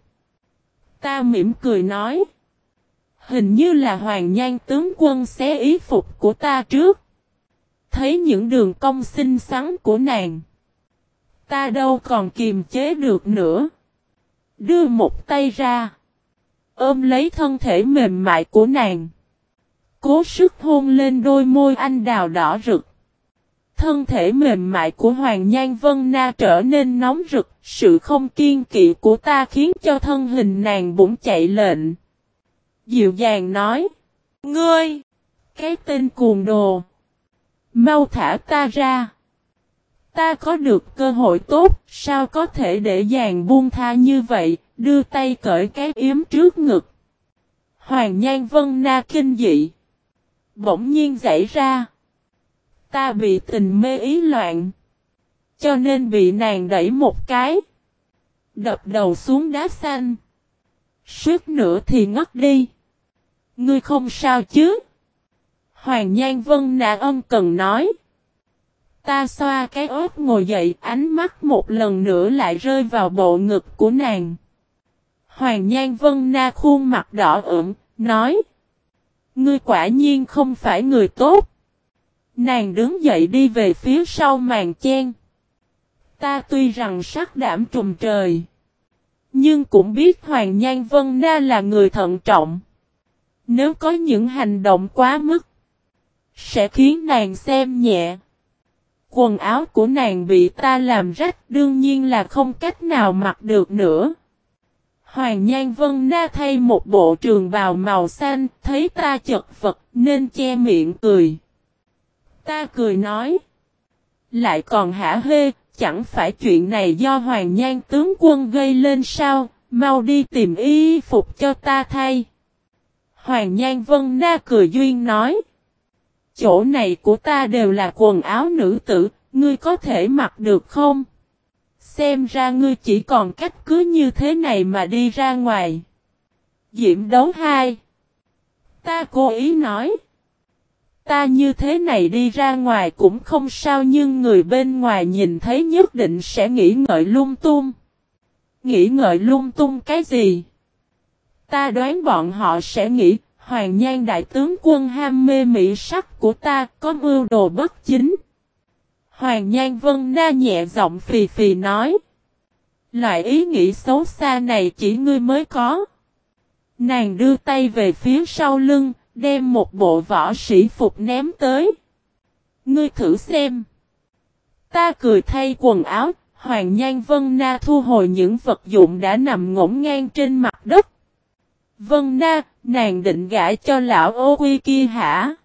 Ta mỉm cười nói. Hình như là Hoàng Nhan tướng quân xé ý phục của ta trước. Thấy những đường cong xinh xắn của nàng. Ta đâu còn kiềm chế được nữa. Đưa một tay ra. Ôm lấy thân thể mềm mại của nàng. Cố sức hôn lên đôi môi anh đào đỏ rực. Thân thể mềm mại của Hoàng Nhan Vân Na trở nên nóng rực, sự không kiên kỵ của ta khiến cho thân hình nàng bụng chạy lệnh. Dịu dàng nói, Ngươi, cái tên cuồng đồ, mau thả ta ra. Ta có được cơ hội tốt, sao có thể để dàn buông tha như vậy, đưa tay cởi cái yếm trước ngực. Hoàng Nhan Vân Na kinh dị. Bỗng nhiên dậy ra. Ta bị tình mê ý loạn. Cho nên bị nàng đẩy một cái. Đập đầu xuống đá xanh. Suốt nữa thì ngất đi. Ngươi không sao chứ? Hoàng Nhan Vân Na ân cần nói. Ta xoa cái ớt ngồi dậy ánh mắt một lần nữa lại rơi vào bộ ngực của nàng. Hoàng Nhan Vân Na khuôn mặt đỏ ửng, nói. Ngươi quả nhiên không phải người tốt. Nàng đứng dậy đi về phía sau màn chen. Ta tuy rằng sắc đảm trùm trời. Nhưng cũng biết Hoàng Nhan Vân Na là người thận trọng. Nếu có những hành động quá mức. Sẽ khiến nàng xem nhẹ. Quần áo của nàng bị ta làm rách đương nhiên là không cách nào mặc được nữa. Hoàng Nhan Vân Na thay một bộ trường bào màu xanh, thấy ta chật vật nên che miệng cười. Ta cười nói. Lại còn hả hê, chẳng phải chuyện này do Hoàng Nhan tướng quân gây lên sao, mau đi tìm y phục cho ta thay. Hoàng Nhan Vân Na cười duyên nói. Chỗ này của ta đều là quần áo nữ tử, ngươi có thể mặc được không? Xem ra ngươi chỉ còn cách cứ như thế này mà đi ra ngoài. Diễm đấu 2 Ta cố ý nói. Ta như thế này đi ra ngoài cũng không sao nhưng người bên ngoài nhìn thấy nhất định sẽ nghĩ ngợi lung tung. Nghĩ ngợi lung tung cái gì? Ta đoán bọn họ sẽ nghĩ Hoàng Nhan đại tướng quân ham mê mỹ sắc của ta có mưu đồ bất chính. Hoàng Nhan Vân Na nhẹ giọng phì phì nói. Loại ý nghĩ xấu xa này chỉ ngươi mới có. Nàng đưa tay về phía sau lưng, đem một bộ võ sĩ phục ném tới. Ngươi thử xem. Ta cười thay quần áo, Hoàng Nhan Vân Na thu hồi những vật dụng đã nằm ngổn ngang trên mặt đất. Vân Na, nàng định gãi cho lão ô quy kia hả?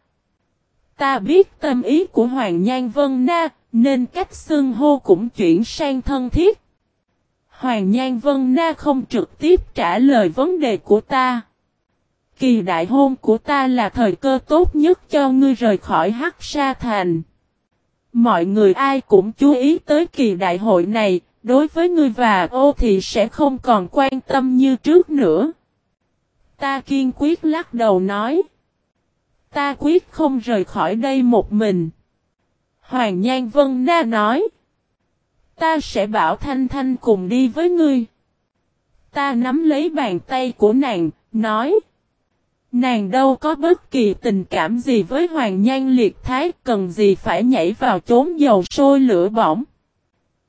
Ta biết tâm ý của Hoàng Nhan Vân Na, nên cách xưng hô cũng chuyển sang thân thiết. Hoàng Nhan Vân Na không trực tiếp trả lời vấn đề của ta. Kỳ đại hôn của ta là thời cơ tốt nhất cho ngươi rời khỏi Hắc Sa Thành. Mọi người ai cũng chú ý tới kỳ đại hội này, đối với ngươi và ô thì sẽ không còn quan tâm như trước nữa. Ta kiên quyết lắc đầu nói. Ta quyết không rời khỏi đây một mình. Hoàng Nhan Vân Na nói. Ta sẽ bảo Thanh Thanh cùng đi với ngươi. Ta nắm lấy bàn tay của nàng, nói. Nàng đâu có bất kỳ tình cảm gì với Hoàng Nhan Liệt Thái, cần gì phải nhảy vào chốn dầu sôi lửa bỏng.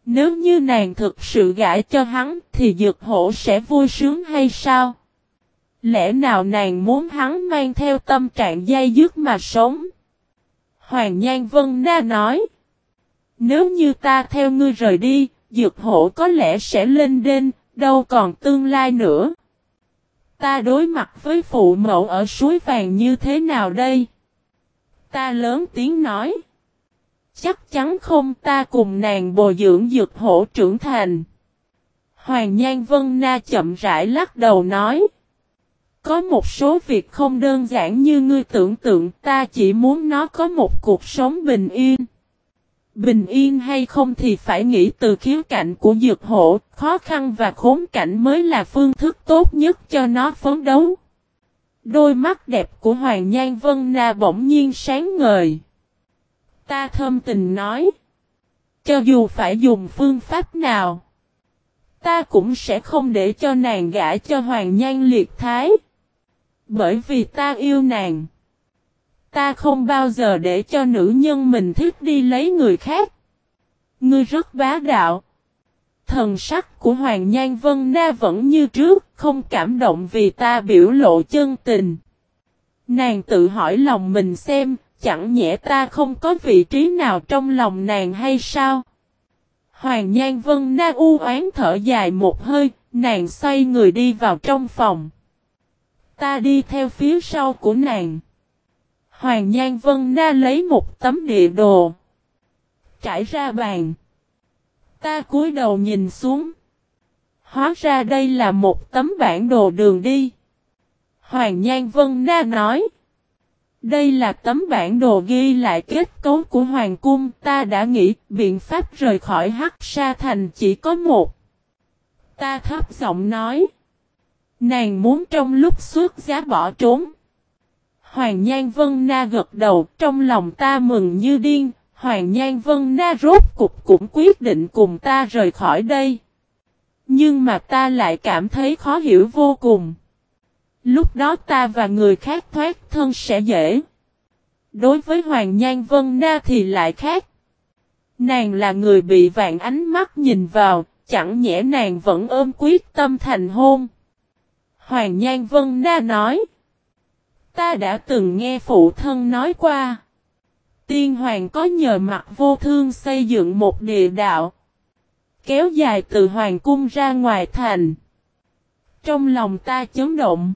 Nếu như nàng thực sự gãi cho hắn, thì dược hổ sẽ vui sướng hay sao? Lẽ nào nàng muốn hắn mang theo tâm trạng dây dứt mà sống? Hoàng Nhan Vân Na nói. Nếu như ta theo ngươi rời đi, dược hổ có lẽ sẽ lên đên, đâu còn tương lai nữa. Ta đối mặt với phụ mẫu ở suối vàng như thế nào đây? Ta lớn tiếng nói. Chắc chắn không, ta cùng nàng bồi dưỡng dược hổ trưởng thành. Hoàng Nhan Vân Na chậm rãi lắc đầu nói. Có một số việc không đơn giản như ngươi tưởng tượng, ta chỉ muốn nó có một cuộc sống bình yên. Bình yên hay không thì phải nghĩ từ khía cạnh của dược hộ, khó khăn và khốn cảnh mới là phương thức tốt nhất cho nó phấn đấu. Đôi mắt đẹp của Hoàng Nhan Vân Na bỗng nhiên sáng ngời. Ta thâm tình nói. Cho dù phải dùng phương pháp nào, ta cũng sẽ không để cho nàng gã cho Hoàng Nhan liệt thái. Bởi vì ta yêu nàng. Ta không bao giờ để cho nữ nhân mình thích đi lấy người khác. Ngươi rất bá đạo. Thần sắc của Hoàng Nhan Vân Na vẫn như trước, không cảm động vì ta biểu lộ chân tình. Nàng tự hỏi lòng mình xem, chẳng nhẽ ta không có vị trí nào trong lòng nàng hay sao? Hoàng Nhan Vân Na u oán thở dài một hơi, nàng xoay người đi vào trong phòng. Ta đi theo phía sau của nàng. Hoàng Nhan Vân Na lấy một tấm địa đồ. Trải ra bàn. Ta cúi đầu nhìn xuống. Hóa ra đây là một tấm bản đồ đường đi. Hoàng Nhan Vân Na nói. Đây là tấm bản đồ ghi lại kết cấu của Hoàng Cung. Ta đã nghĩ biện pháp rời khỏi Hắc Sa Thành chỉ có một. Ta thấp giọng nói. Nàng muốn trong lúc xuất giá bỏ trốn. Hoàng Nhan Vân Na gật đầu trong lòng ta mừng như điên. Hoàng Nhan Vân Na rốt cục cũng quyết định cùng ta rời khỏi đây. Nhưng mà ta lại cảm thấy khó hiểu vô cùng. Lúc đó ta và người khác thoát thân sẽ dễ. Đối với Hoàng Nhan Vân Na thì lại khác. Nàng là người bị vạn ánh mắt nhìn vào, chẳng nhẽ nàng vẫn ôm quyết tâm thành hôn. Hoàng Nhan Vân Na nói. Ta đã từng nghe phụ thân nói qua. Tiên hoàng có nhờ mặt vô thương xây dựng một địa đạo. Kéo dài từ hoàng cung ra ngoài thành. Trong lòng ta chấn động.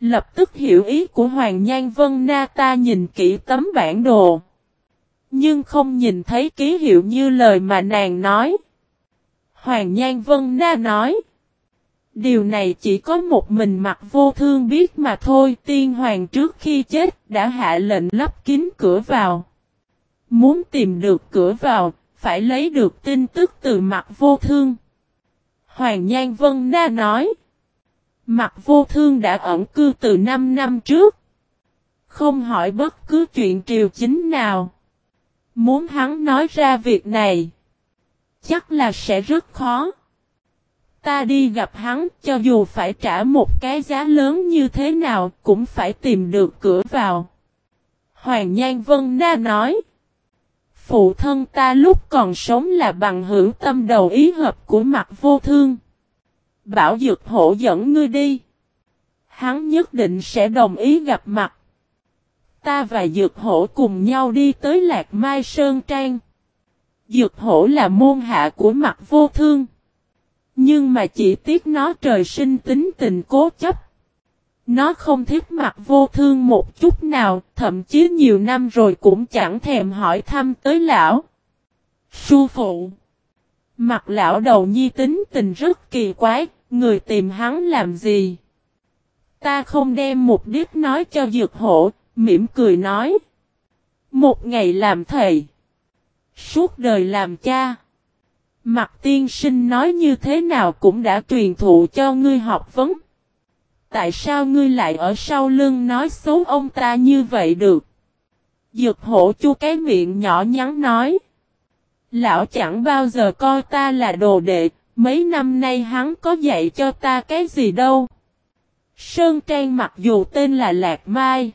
Lập tức hiểu ý của Hoàng Nhan Vân Na ta nhìn kỹ tấm bản đồ. Nhưng không nhìn thấy ký hiệu như lời mà nàng nói. Hoàng Nhan Vân Na nói. Điều này chỉ có một mình mặt vô thương biết mà thôi. Tiên hoàng trước khi chết đã hạ lệnh lắp kín cửa vào. Muốn tìm được cửa vào, phải lấy được tin tức từ mặt vô thương. Hoàng Nhan Vân Na nói. Mặt vô thương đã ẩn cư từ 5 năm trước. Không hỏi bất cứ chuyện triều chính nào. Muốn hắn nói ra việc này. Chắc là sẽ rất khó. Ta đi gặp hắn, cho dù phải trả một cái giá lớn như thế nào cũng phải tìm được cửa vào. Hoàng Nhan Vân Na nói. Phụ thân ta lúc còn sống là bằng hữu tâm đầu ý hợp của mặt vô thương. Bảo Dược Hổ dẫn ngươi đi. Hắn nhất định sẽ đồng ý gặp mặt. Ta và Dược Hổ cùng nhau đi tới Lạc Mai Sơn Trang. Dược Hổ là môn hạ của mặt vô thương. Nhưng mà chỉ tiếc nó trời sinh tính tình cố chấp. Nó không thích mặt vô thương một chút nào, thậm chí nhiều năm rồi cũng chẳng thèm hỏi thăm tới lão. Su phụ Mặt lão đầu nhi tính tình rất kỳ quái, người tìm hắn làm gì? Ta không đem mục đích nói cho dược hộ, mỉm cười nói. Một ngày làm thầy. Suốt đời làm cha. Mặt tiên sinh nói như thế nào cũng đã truyền thụ cho ngươi học vấn. Tại sao ngươi lại ở sau lưng nói xấu ông ta như vậy được? Dược hổ chu cái miệng nhỏ nhắn nói. Lão chẳng bao giờ coi ta là đồ đệ, mấy năm nay hắn có dạy cho ta cái gì đâu. Sơn Trang mặc dù tên là Lạc Mai,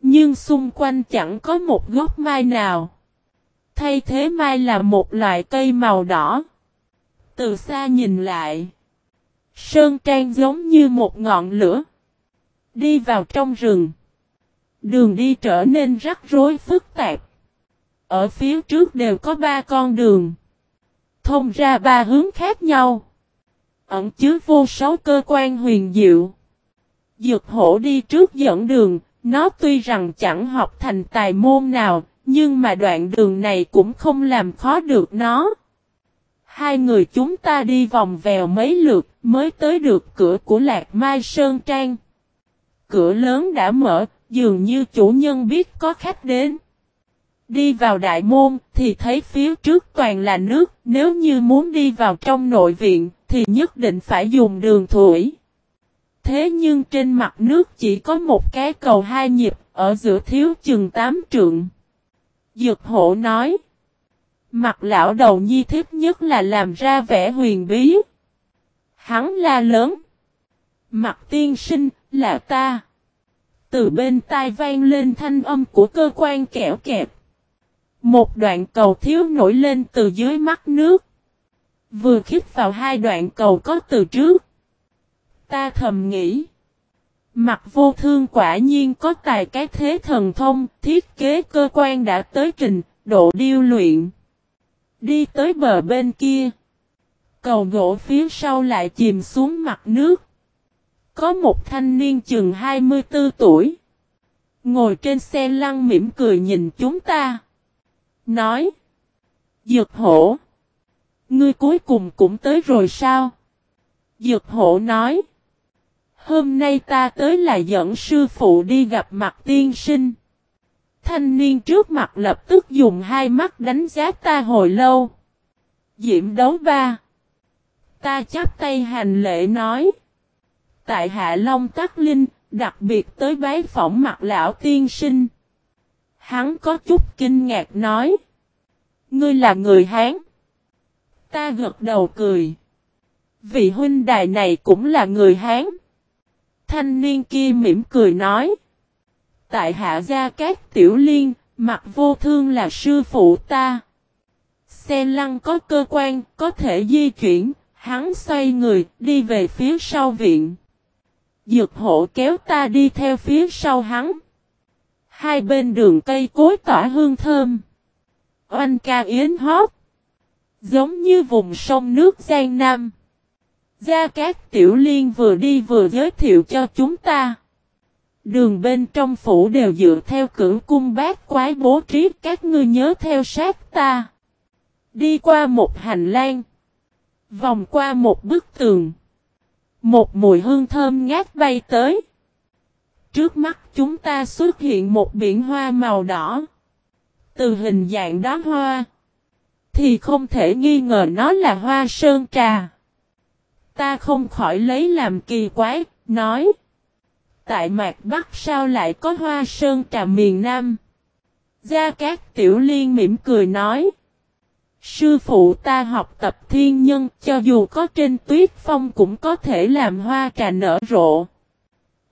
nhưng xung quanh chẳng có một gốc mai nào. Thay thế mai là một loại cây màu đỏ. Từ xa nhìn lại, Sơn Trang giống như một ngọn lửa. Đi vào trong rừng. Đường đi trở nên rắc rối phức tạp. Ở phía trước đều có ba con đường. Thông ra ba hướng khác nhau. Ẩn chứa vô số cơ quan huyền diệu. Dược hổ đi trước dẫn đường, nó tuy rằng chẳng học thành tài môn nào, nhưng mà đoạn đường này cũng không làm khó được nó. Hai người chúng ta đi vòng vèo mấy lượt mới tới được cửa của Lạc Mai Sơn Trang. Cửa lớn đã mở, dường như chủ nhân biết có khách đến. Đi vào đại môn thì thấy phía trước toàn là nước, nếu như muốn đi vào trong nội viện thì nhất định phải dùng đường thủy. Thế nhưng trên mặt nước chỉ có một cái cầu hai nhịp, ở giữa thiếu chừng tám trượng. Dược hộ nói. Mặt lão đầu nhi thích nhất là làm ra vẻ huyền bí. Hắn la lớn. Mặt tiên sinh, là ta. Từ bên tai vang lên thanh âm của cơ quan kẻo kẹp. Một đoạn cầu thiếu nổi lên từ dưới mắt nước. Vừa khít vào hai đoạn cầu có từ trước. Ta thầm nghĩ. Mặt vô thương quả nhiên có tài cái thế thần thông, thiết kế cơ quan đã tới trình, độ điêu luyện. Đi tới bờ bên kia. Cầu gỗ phía sau lại chìm xuống mặt nước. Có một thanh niên chừng 24 tuổi. Ngồi trên xe lăn mỉm cười nhìn chúng ta. Nói. Dược hổ. Ngươi cuối cùng cũng tới rồi sao? Dược hổ nói. Hôm nay ta tới là dẫn sư phụ đi gặp mặt tiên sinh. Thanh niên trước mặt lập tức dùng hai mắt đánh giá ta hồi lâu. Diễm đấu ba. Ta chắp tay hành lễ nói. Tại Hạ Long Tắc Linh, đặc biệt tới bái phỏng mặt lão tiên sinh. Hắn có chút kinh ngạc nói. Ngươi là người Hán. Ta gật đầu cười. Vị huynh đài này cũng là người Hán. Thanh niên kia mỉm cười nói. Tại hạ gia các tiểu liên, mặt vô thương là sư phụ ta. Xe lăn có cơ quan, có thể di chuyển, hắn xoay người, đi về phía sau viện. Dược hộ kéo ta đi theo phía sau hắn. Hai bên đường cây cối tỏa hương thơm. Oanh ca yến hót. Giống như vùng sông nước Giang Nam. Gia Cát Tiểu Liên vừa đi vừa giới thiệu cho chúng ta. Đường bên trong phủ đều dựa theo cử cung bát quái bố trí, các ngươi nhớ theo sát ta. Đi qua một hành lang. Vòng qua một bức tường. Một mùi hương thơm ngát bay tới. Trước mắt chúng ta xuất hiện một biển hoa màu đỏ. Từ hình dạng đó hoa. Thì không thể nghi ngờ nó là hoa sơn trà. Ta không khỏi lấy làm kỳ quái, nói. Tại mạc Bắc sao lại có hoa sơn trà miền Nam? Gia Cát Tiểu Liên mỉm cười nói. Sư phụ ta học tập thiên nhân cho dù có trên tuyết phong cũng có thể làm hoa trà nở rộ.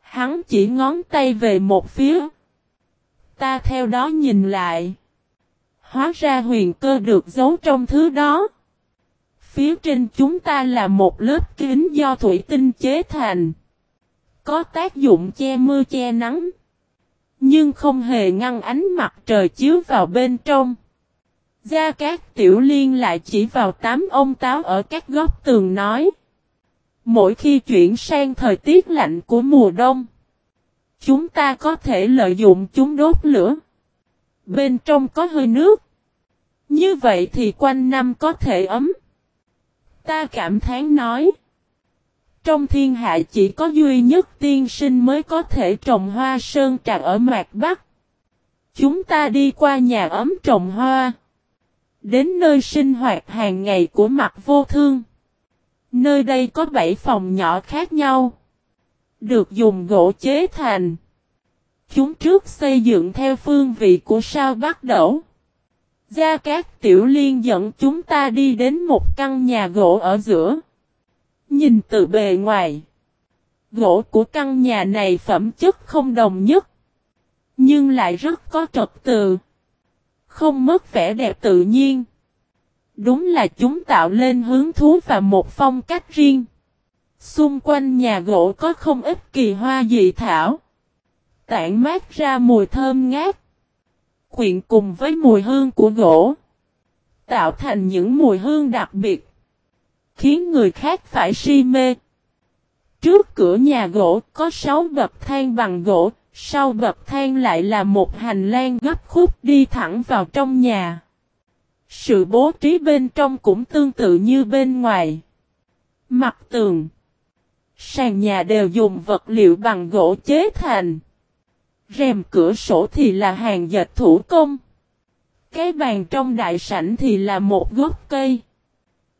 Hắn chỉ ngón tay về một phía. Ta theo đó nhìn lại. Hóa ra huyền cơ được giấu trong thứ đó. Phía trên chúng ta là một lớp kính do thủy tinh chế thành. Có tác dụng che mưa che nắng. Nhưng không hề ngăn ánh mặt trời chiếu vào bên trong. Gia Cát Tiểu Liên lại chỉ vào tám ông táo ở các góc tường nói. Mỗi khi chuyển sang thời tiết lạnh của mùa đông, chúng ta có thể lợi dụng chúng đốt lửa. Bên trong có hơi nước. Như vậy thì quanh năm có thể ấm. Ta cảm thán nói. Trong thiên hạ chỉ có duy nhất tiên sinh mới có thể trồng hoa sơn trà ở mạc Bắc. Chúng ta đi qua nhà ấm trồng hoa. Đến nơi sinh hoạt hàng ngày của mặt vô thương. Nơi đây có bảy phòng nhỏ khác nhau. Được dùng gỗ chế thành. Chúng trước xây dựng theo phương vị của sao bắt đầu. Gia Cát Tiểu Liên dẫn chúng ta đi đến một căn nhà gỗ ở giữa. Nhìn từ bề ngoài. Gỗ của căn nhà này phẩm chất không đồng nhất. Nhưng lại rất có trật tự. Không mất vẻ đẹp tự nhiên. Đúng là chúng tạo lên hứng thú và một phong cách riêng. Xung quanh nhà gỗ có không ít kỳ hoa dị thảo. Tản mát ra mùi thơm ngát. Quyện cùng với mùi hương của gỗ. Tạo thành những mùi hương đặc biệt. Khiến người khác phải si mê. Trước cửa nhà gỗ có sáu bậc thang bằng gỗ, sau bậc thang lại là một hành lang gấp khúc đi thẳng vào trong nhà. Sự bố trí bên trong cũng tương tự như bên ngoài. Mặt tường. Sàn nhà đều dùng vật liệu bằng gỗ chế thành. Rèm cửa sổ thì là hàng dệt thủ công. Cái bàn trong đại sảnh thì là một gốc cây.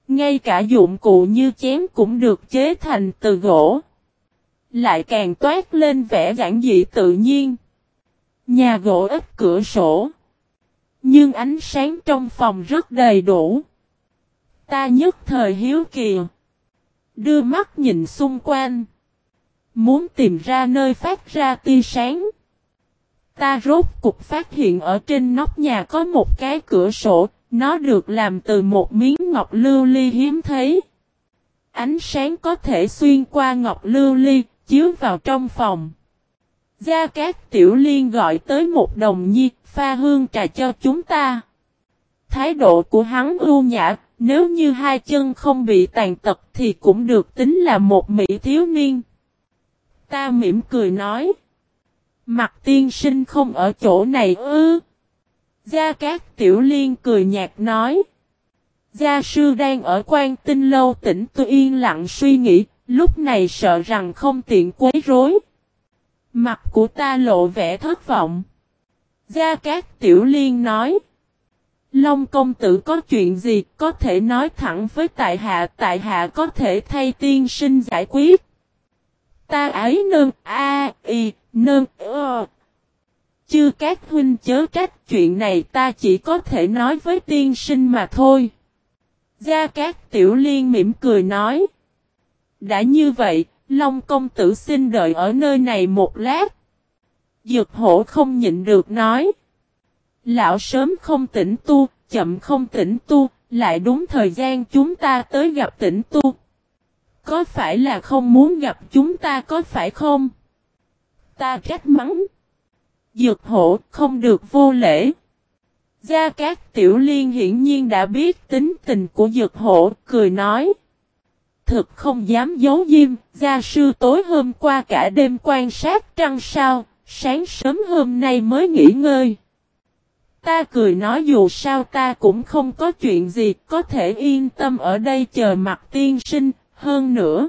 Ngay cả dụng cụ như chén cũng được chế thành từ gỗ. Lại càng toát lên vẻ giản dị tự nhiên. Nhà gỗ ít cửa sổ. Nhưng ánh sáng trong phòng rất đầy đủ. Ta nhất thời hiếu kỳ. Đưa mắt nhìn xung quanh. Muốn tìm ra nơi phát ra tia sáng. Ta rốt cục phát hiện ở trên nóc nhà có một cái cửa sổ, nó được làm từ một miếng ngọc lưu ly hiếm thấy. Ánh sáng có thể xuyên qua ngọc lưu ly, chiếu vào trong phòng. Gia Cát Tiểu Liên gọi tới một đồng nhi, pha hương trà cho chúng ta. Thái độ của hắn ưu nhã, nếu như hai chân không bị tàn tật thì cũng được tính là một mỹ thiếu niên. Ta mỉm cười nói. Mặt tiên sinh không ở chỗ này ư. Gia Cát Tiểu Liên cười nhạt nói. Gia sư đang ở quan tinh lâu tỉnh tôi yên lặng suy nghĩ, lúc này sợ rằng không tiện quấy rối. Mặt của ta lộ vẻ thất vọng. Gia Cát Tiểu Liên nói. Long công tử có chuyện gì có thể nói thẳng với tại hạ, tại hạ có thể thay tiên sinh giải quyết. Ta ấy nương a y nương ơ. Chư các huynh chớ trách chuyện này ta chỉ có thể nói với tiên sinh mà thôi. Gia Cát Tiểu Liên mỉm cười nói. Đã như vậy, Long công tử xin đợi ở nơi này một lát. Dược hổ không nhịn được nói. Lão sớm không tỉnh tu, chậm không tỉnh tu, lại đúng thời gian chúng ta tới gặp tỉnh tu. Có phải là không muốn gặp chúng ta có phải không? Ta trách mắng. Dược hộ không được vô lễ. Gia Cát Tiểu Liên hiển nhiên đã biết tính tình của dược hộ, cười nói. Thực không dám giấu diêm, gia sư tối hôm qua cả đêm quan sát trăng sao, sáng sớm hôm nay mới nghỉ ngơi. Ta cười nói dù sao ta cũng không có chuyện gì, có thể yên tâm ở đây chờ mặt tiên sinh, hơn nữa.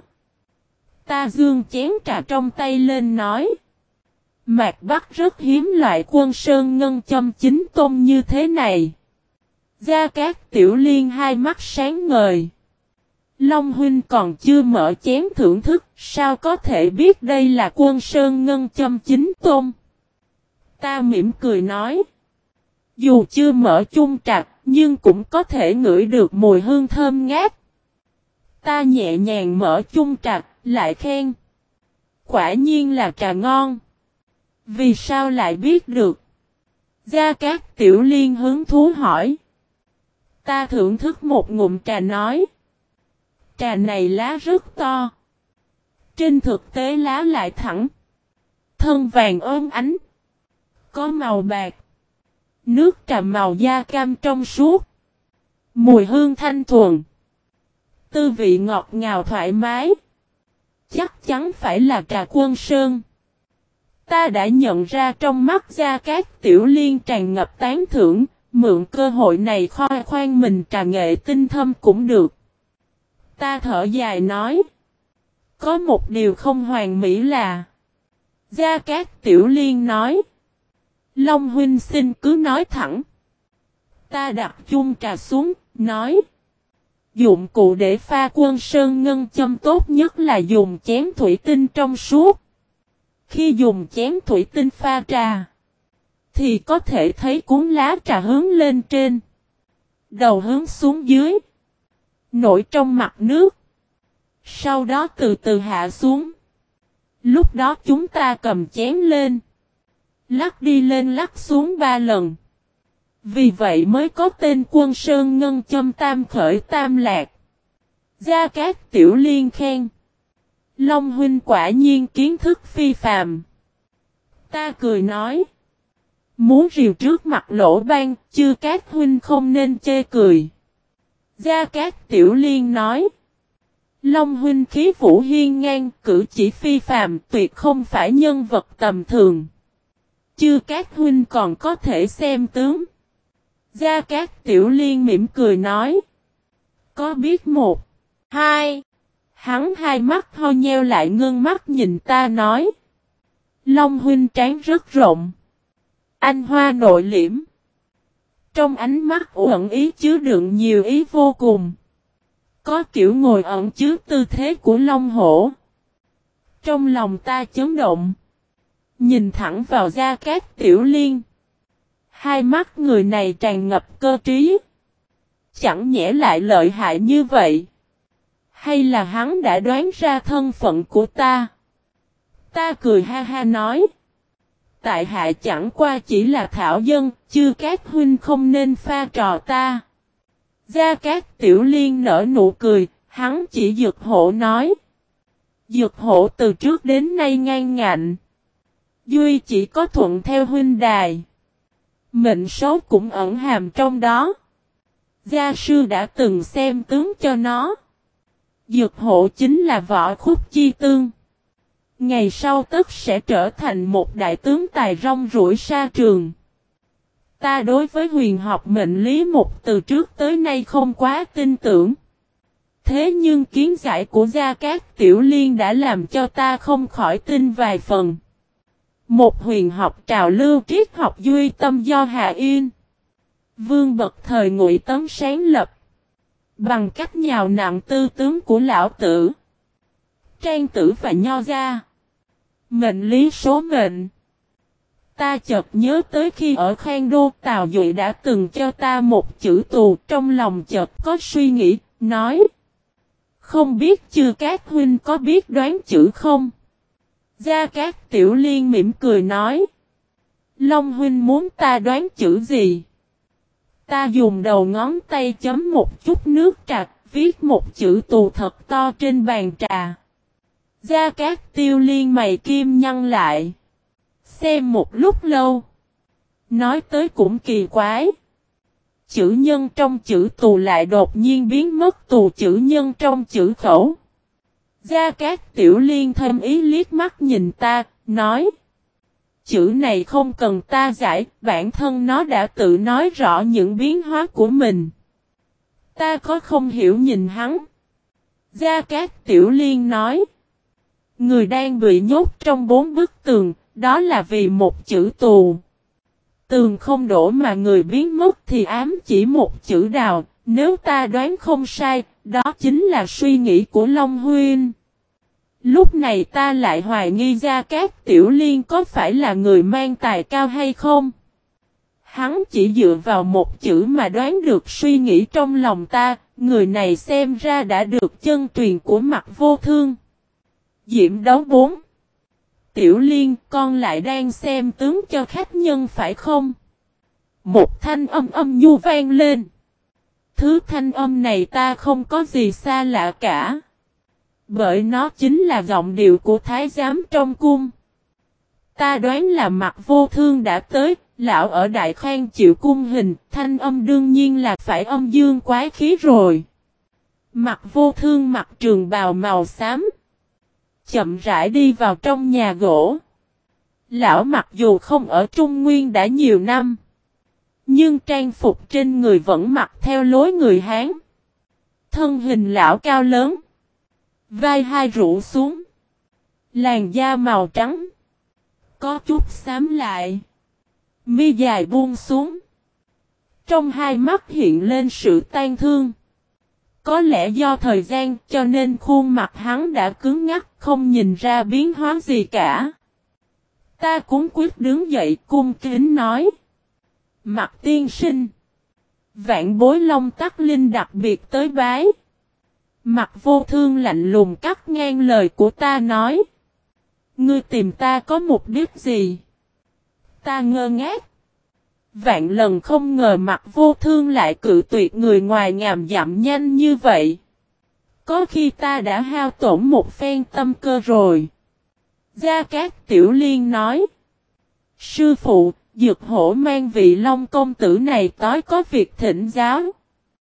Ta dương chén trà trong tay lên nói. Mạc Bắc rất hiếm loại quân sơn ngân châm chính tôn như thế này. Gia Cát Tiểu Liên hai mắt sáng ngời. Long Huynh còn chưa mở chén thưởng thức, sao có thể biết đây là quân sơn ngân châm chính tôn? Ta mỉm cười nói. Dù chưa mở chung trạc, nhưng cũng có thể ngửi được mùi hương thơm ngát. Ta nhẹ nhàng mở chung trạc, lại khen. Quả nhiên là trà ngon. Vì sao lại biết được? Gia Cát Tiểu Liên hứng thú hỏi. Ta thưởng thức một ngụm trà nói. Trà này lá rất to. Trên thực tế lá lại thẳng. Thân vàng ôm ánh. Có màu bạc. Nước trà màu da cam trong suốt. Mùi hương thanh thuần. Tư vị ngọt ngào thoải mái. Chắc chắn phải là trà quân sơn. Ta đã nhận ra trong mắt Gia Cát Tiểu Liên tràn ngập tán thưởng, mượn cơ hội này khoai khoan mình trà nghệ tinh thâm cũng được. Ta thở dài nói. Có một điều không hoàn mỹ là. Gia Cát Tiểu Liên nói. Long Huynh xin cứ nói thẳng. Ta đặt chung trà xuống, nói. Dụng cụ để pha quân sơn ngân châm tốt nhất là dùng chén thủy tinh trong suốt. Khi dùng chén thủy tinh pha trà, thì có thể thấy cuốn lá trà hướng lên trên, đầu hướng xuống dưới, nổi trong mặt nước. Sau đó từ từ hạ xuống. Lúc đó chúng ta cầm chén lên, lắc đi lên lắc xuống ba lần. Vì vậy mới có tên quân Sơn Ngân Châm Tam Khởi Tam Lạc. Gia Cát Tiểu Liên khen. Long huynh quả nhiên kiến thức phi phàm. Ta cười nói. Muốn rìu trước mặt lỗ ban, Chư Cát huynh không nên chê cười. Gia Cát Tiểu Liên nói. Long huynh khí vũ hiên ngang, cử chỉ phi phàm, tuyệt không phải nhân vật tầm thường. Chư Cát huynh còn có thể xem tướng. Gia Cát Tiểu Liên mỉm cười nói. Có biết một, hai, hắn hai mắt ho nheo lại ngưng mắt nhìn ta nói. Long huynh trán rất rộng. Anh hoa nội liễm. Trong ánh mắt ẩn ý chứa đựng nhiều ý vô cùng. Có kiểu ngồi ẩn chứa tư thế của Long hổ. Trong lòng ta chấn động. Nhìn thẳng vào Gia Cát Tiểu Liên. Hai mắt người này tràn ngập cơ trí. Chẳng nhẽ lại lợi hại như vậy. Hay là hắn đã đoán ra thân phận của ta? Ta cười ha ha nói. Tại hạ chẳng qua chỉ là thảo dân, chưa các huynh không nên pha trò ta. Gia Cát Tiểu Liên nở nụ cười, hắn chỉ dược hộ nói. Dược hổ từ trước đến nay ngang ngạnh. Duy chỉ có thuận theo huynh đài. Mệnh số cũng ẩn hàm trong đó. Gia sư đã từng xem tướng cho nó. Dược hộ chính là võ khúc chi tương. Ngày sau tất sẽ trở thành một đại tướng tài rong rủi xa trường. Ta đối với huyền học mệnh lý một từ trước tới nay không quá tin tưởng. Thế nhưng kiến giải của Gia Cát Tiểu Liên đã làm cho ta không khỏi tin vài phần. Một huyền học trào lưu triết học duy tâm do Hạ Yên. Vương bậc thời ngụy tấn sáng lập. Bằng cách nhào nặng tư tướng của lão tử. Trang tử và nho gia. Mệnh lý số mệnh. Ta chợt nhớ tới khi ở Khang Đô Tào Duệ đã từng cho ta một chữ tù trong lòng chợt có suy nghĩ, nói. Không biết chưa các huynh có biết đoán chữ không? Gia Cát Tiểu Liên mỉm cười nói. Long huynh muốn ta đoán chữ gì? Ta dùng đầu ngón tay chấm một chút nước trà, viết một chữ tù thật to trên bàn trà. Gia Cát Tiêu Liên mày kim nhăn lại. Xem một lúc lâu. Nói tới cũng kỳ quái. Chữ nhân trong chữ tù lại đột nhiên biến mất tù chữ nhân trong chữ khẩu. Gia Cát Tiểu Liên thêm ý liếc mắt nhìn ta, nói. Chữ này không cần ta giải, bản thân nó đã tự nói rõ những biến hóa của mình. Ta có không hiểu nhìn hắn. Gia Cát Tiểu Liên nói. Người đang bị nhốt trong bốn bức tường, đó là vì một chữ tù. Tường không đổ mà người biến mất thì ám chỉ một chữ đào, nếu ta đoán không sai, đó chính là suy nghĩ của Long Huyên. Lúc này ta lại hoài nghi ra các tiểu liên có phải là người mang tài cao hay không? Hắn chỉ dựa vào một chữ mà đoán được suy nghĩ trong lòng ta, người này xem ra đã được chân truyền của mặt vô thương. Diễm đấu 4 Tiểu liên con lại đang xem tướng cho khách nhân phải không? Một thanh âm âm nhu vang lên. Thứ thanh âm này ta không có gì xa lạ cả. Bởi nó chính là giọng điệu của thái giám trong cung. Ta đoán là mặt vô thương đã tới, lão ở đại khang chịu cung hình, thanh âm đương nhiên là phải âm dương quái khí rồi. Mặt vô thương mặc trường bào màu xám. Chậm rãi đi vào trong nhà gỗ. Lão mặc dù không ở Trung Nguyên đã nhiều năm. Nhưng trang phục trên người vẫn mặc theo lối người Hán. Thân hình lão cao lớn. Vai hai rũ xuống. Làn da màu trắng. Có chút xám lại. Mi dài buông xuống. Trong hai mắt hiện lên sự tan thương. Có lẽ do thời gian cho nên khuôn mặt hắn đã cứng ngắc, không nhìn ra biến hóa gì cả. Ta cũng quyết đứng dậy cung kính nói. Mặt tiên sinh. Vạn bối long tắc linh đặc biệt tới bái. Mặt vô thương lạnh lùng cắt ngang lời của ta nói. Ngươi tìm ta có mục đích gì? Ta ngơ ngác. Vạn lần không ngờ mặt vô thương lại cự tuyệt người ngoài ngàm dặm nhanh như vậy. Có khi ta đã hao tổn một phen tâm cơ rồi. Gia Cát Tiểu Liên nói. Sư phụ, dược hổ mang vị long công tử này tối có việc thỉnh giáo.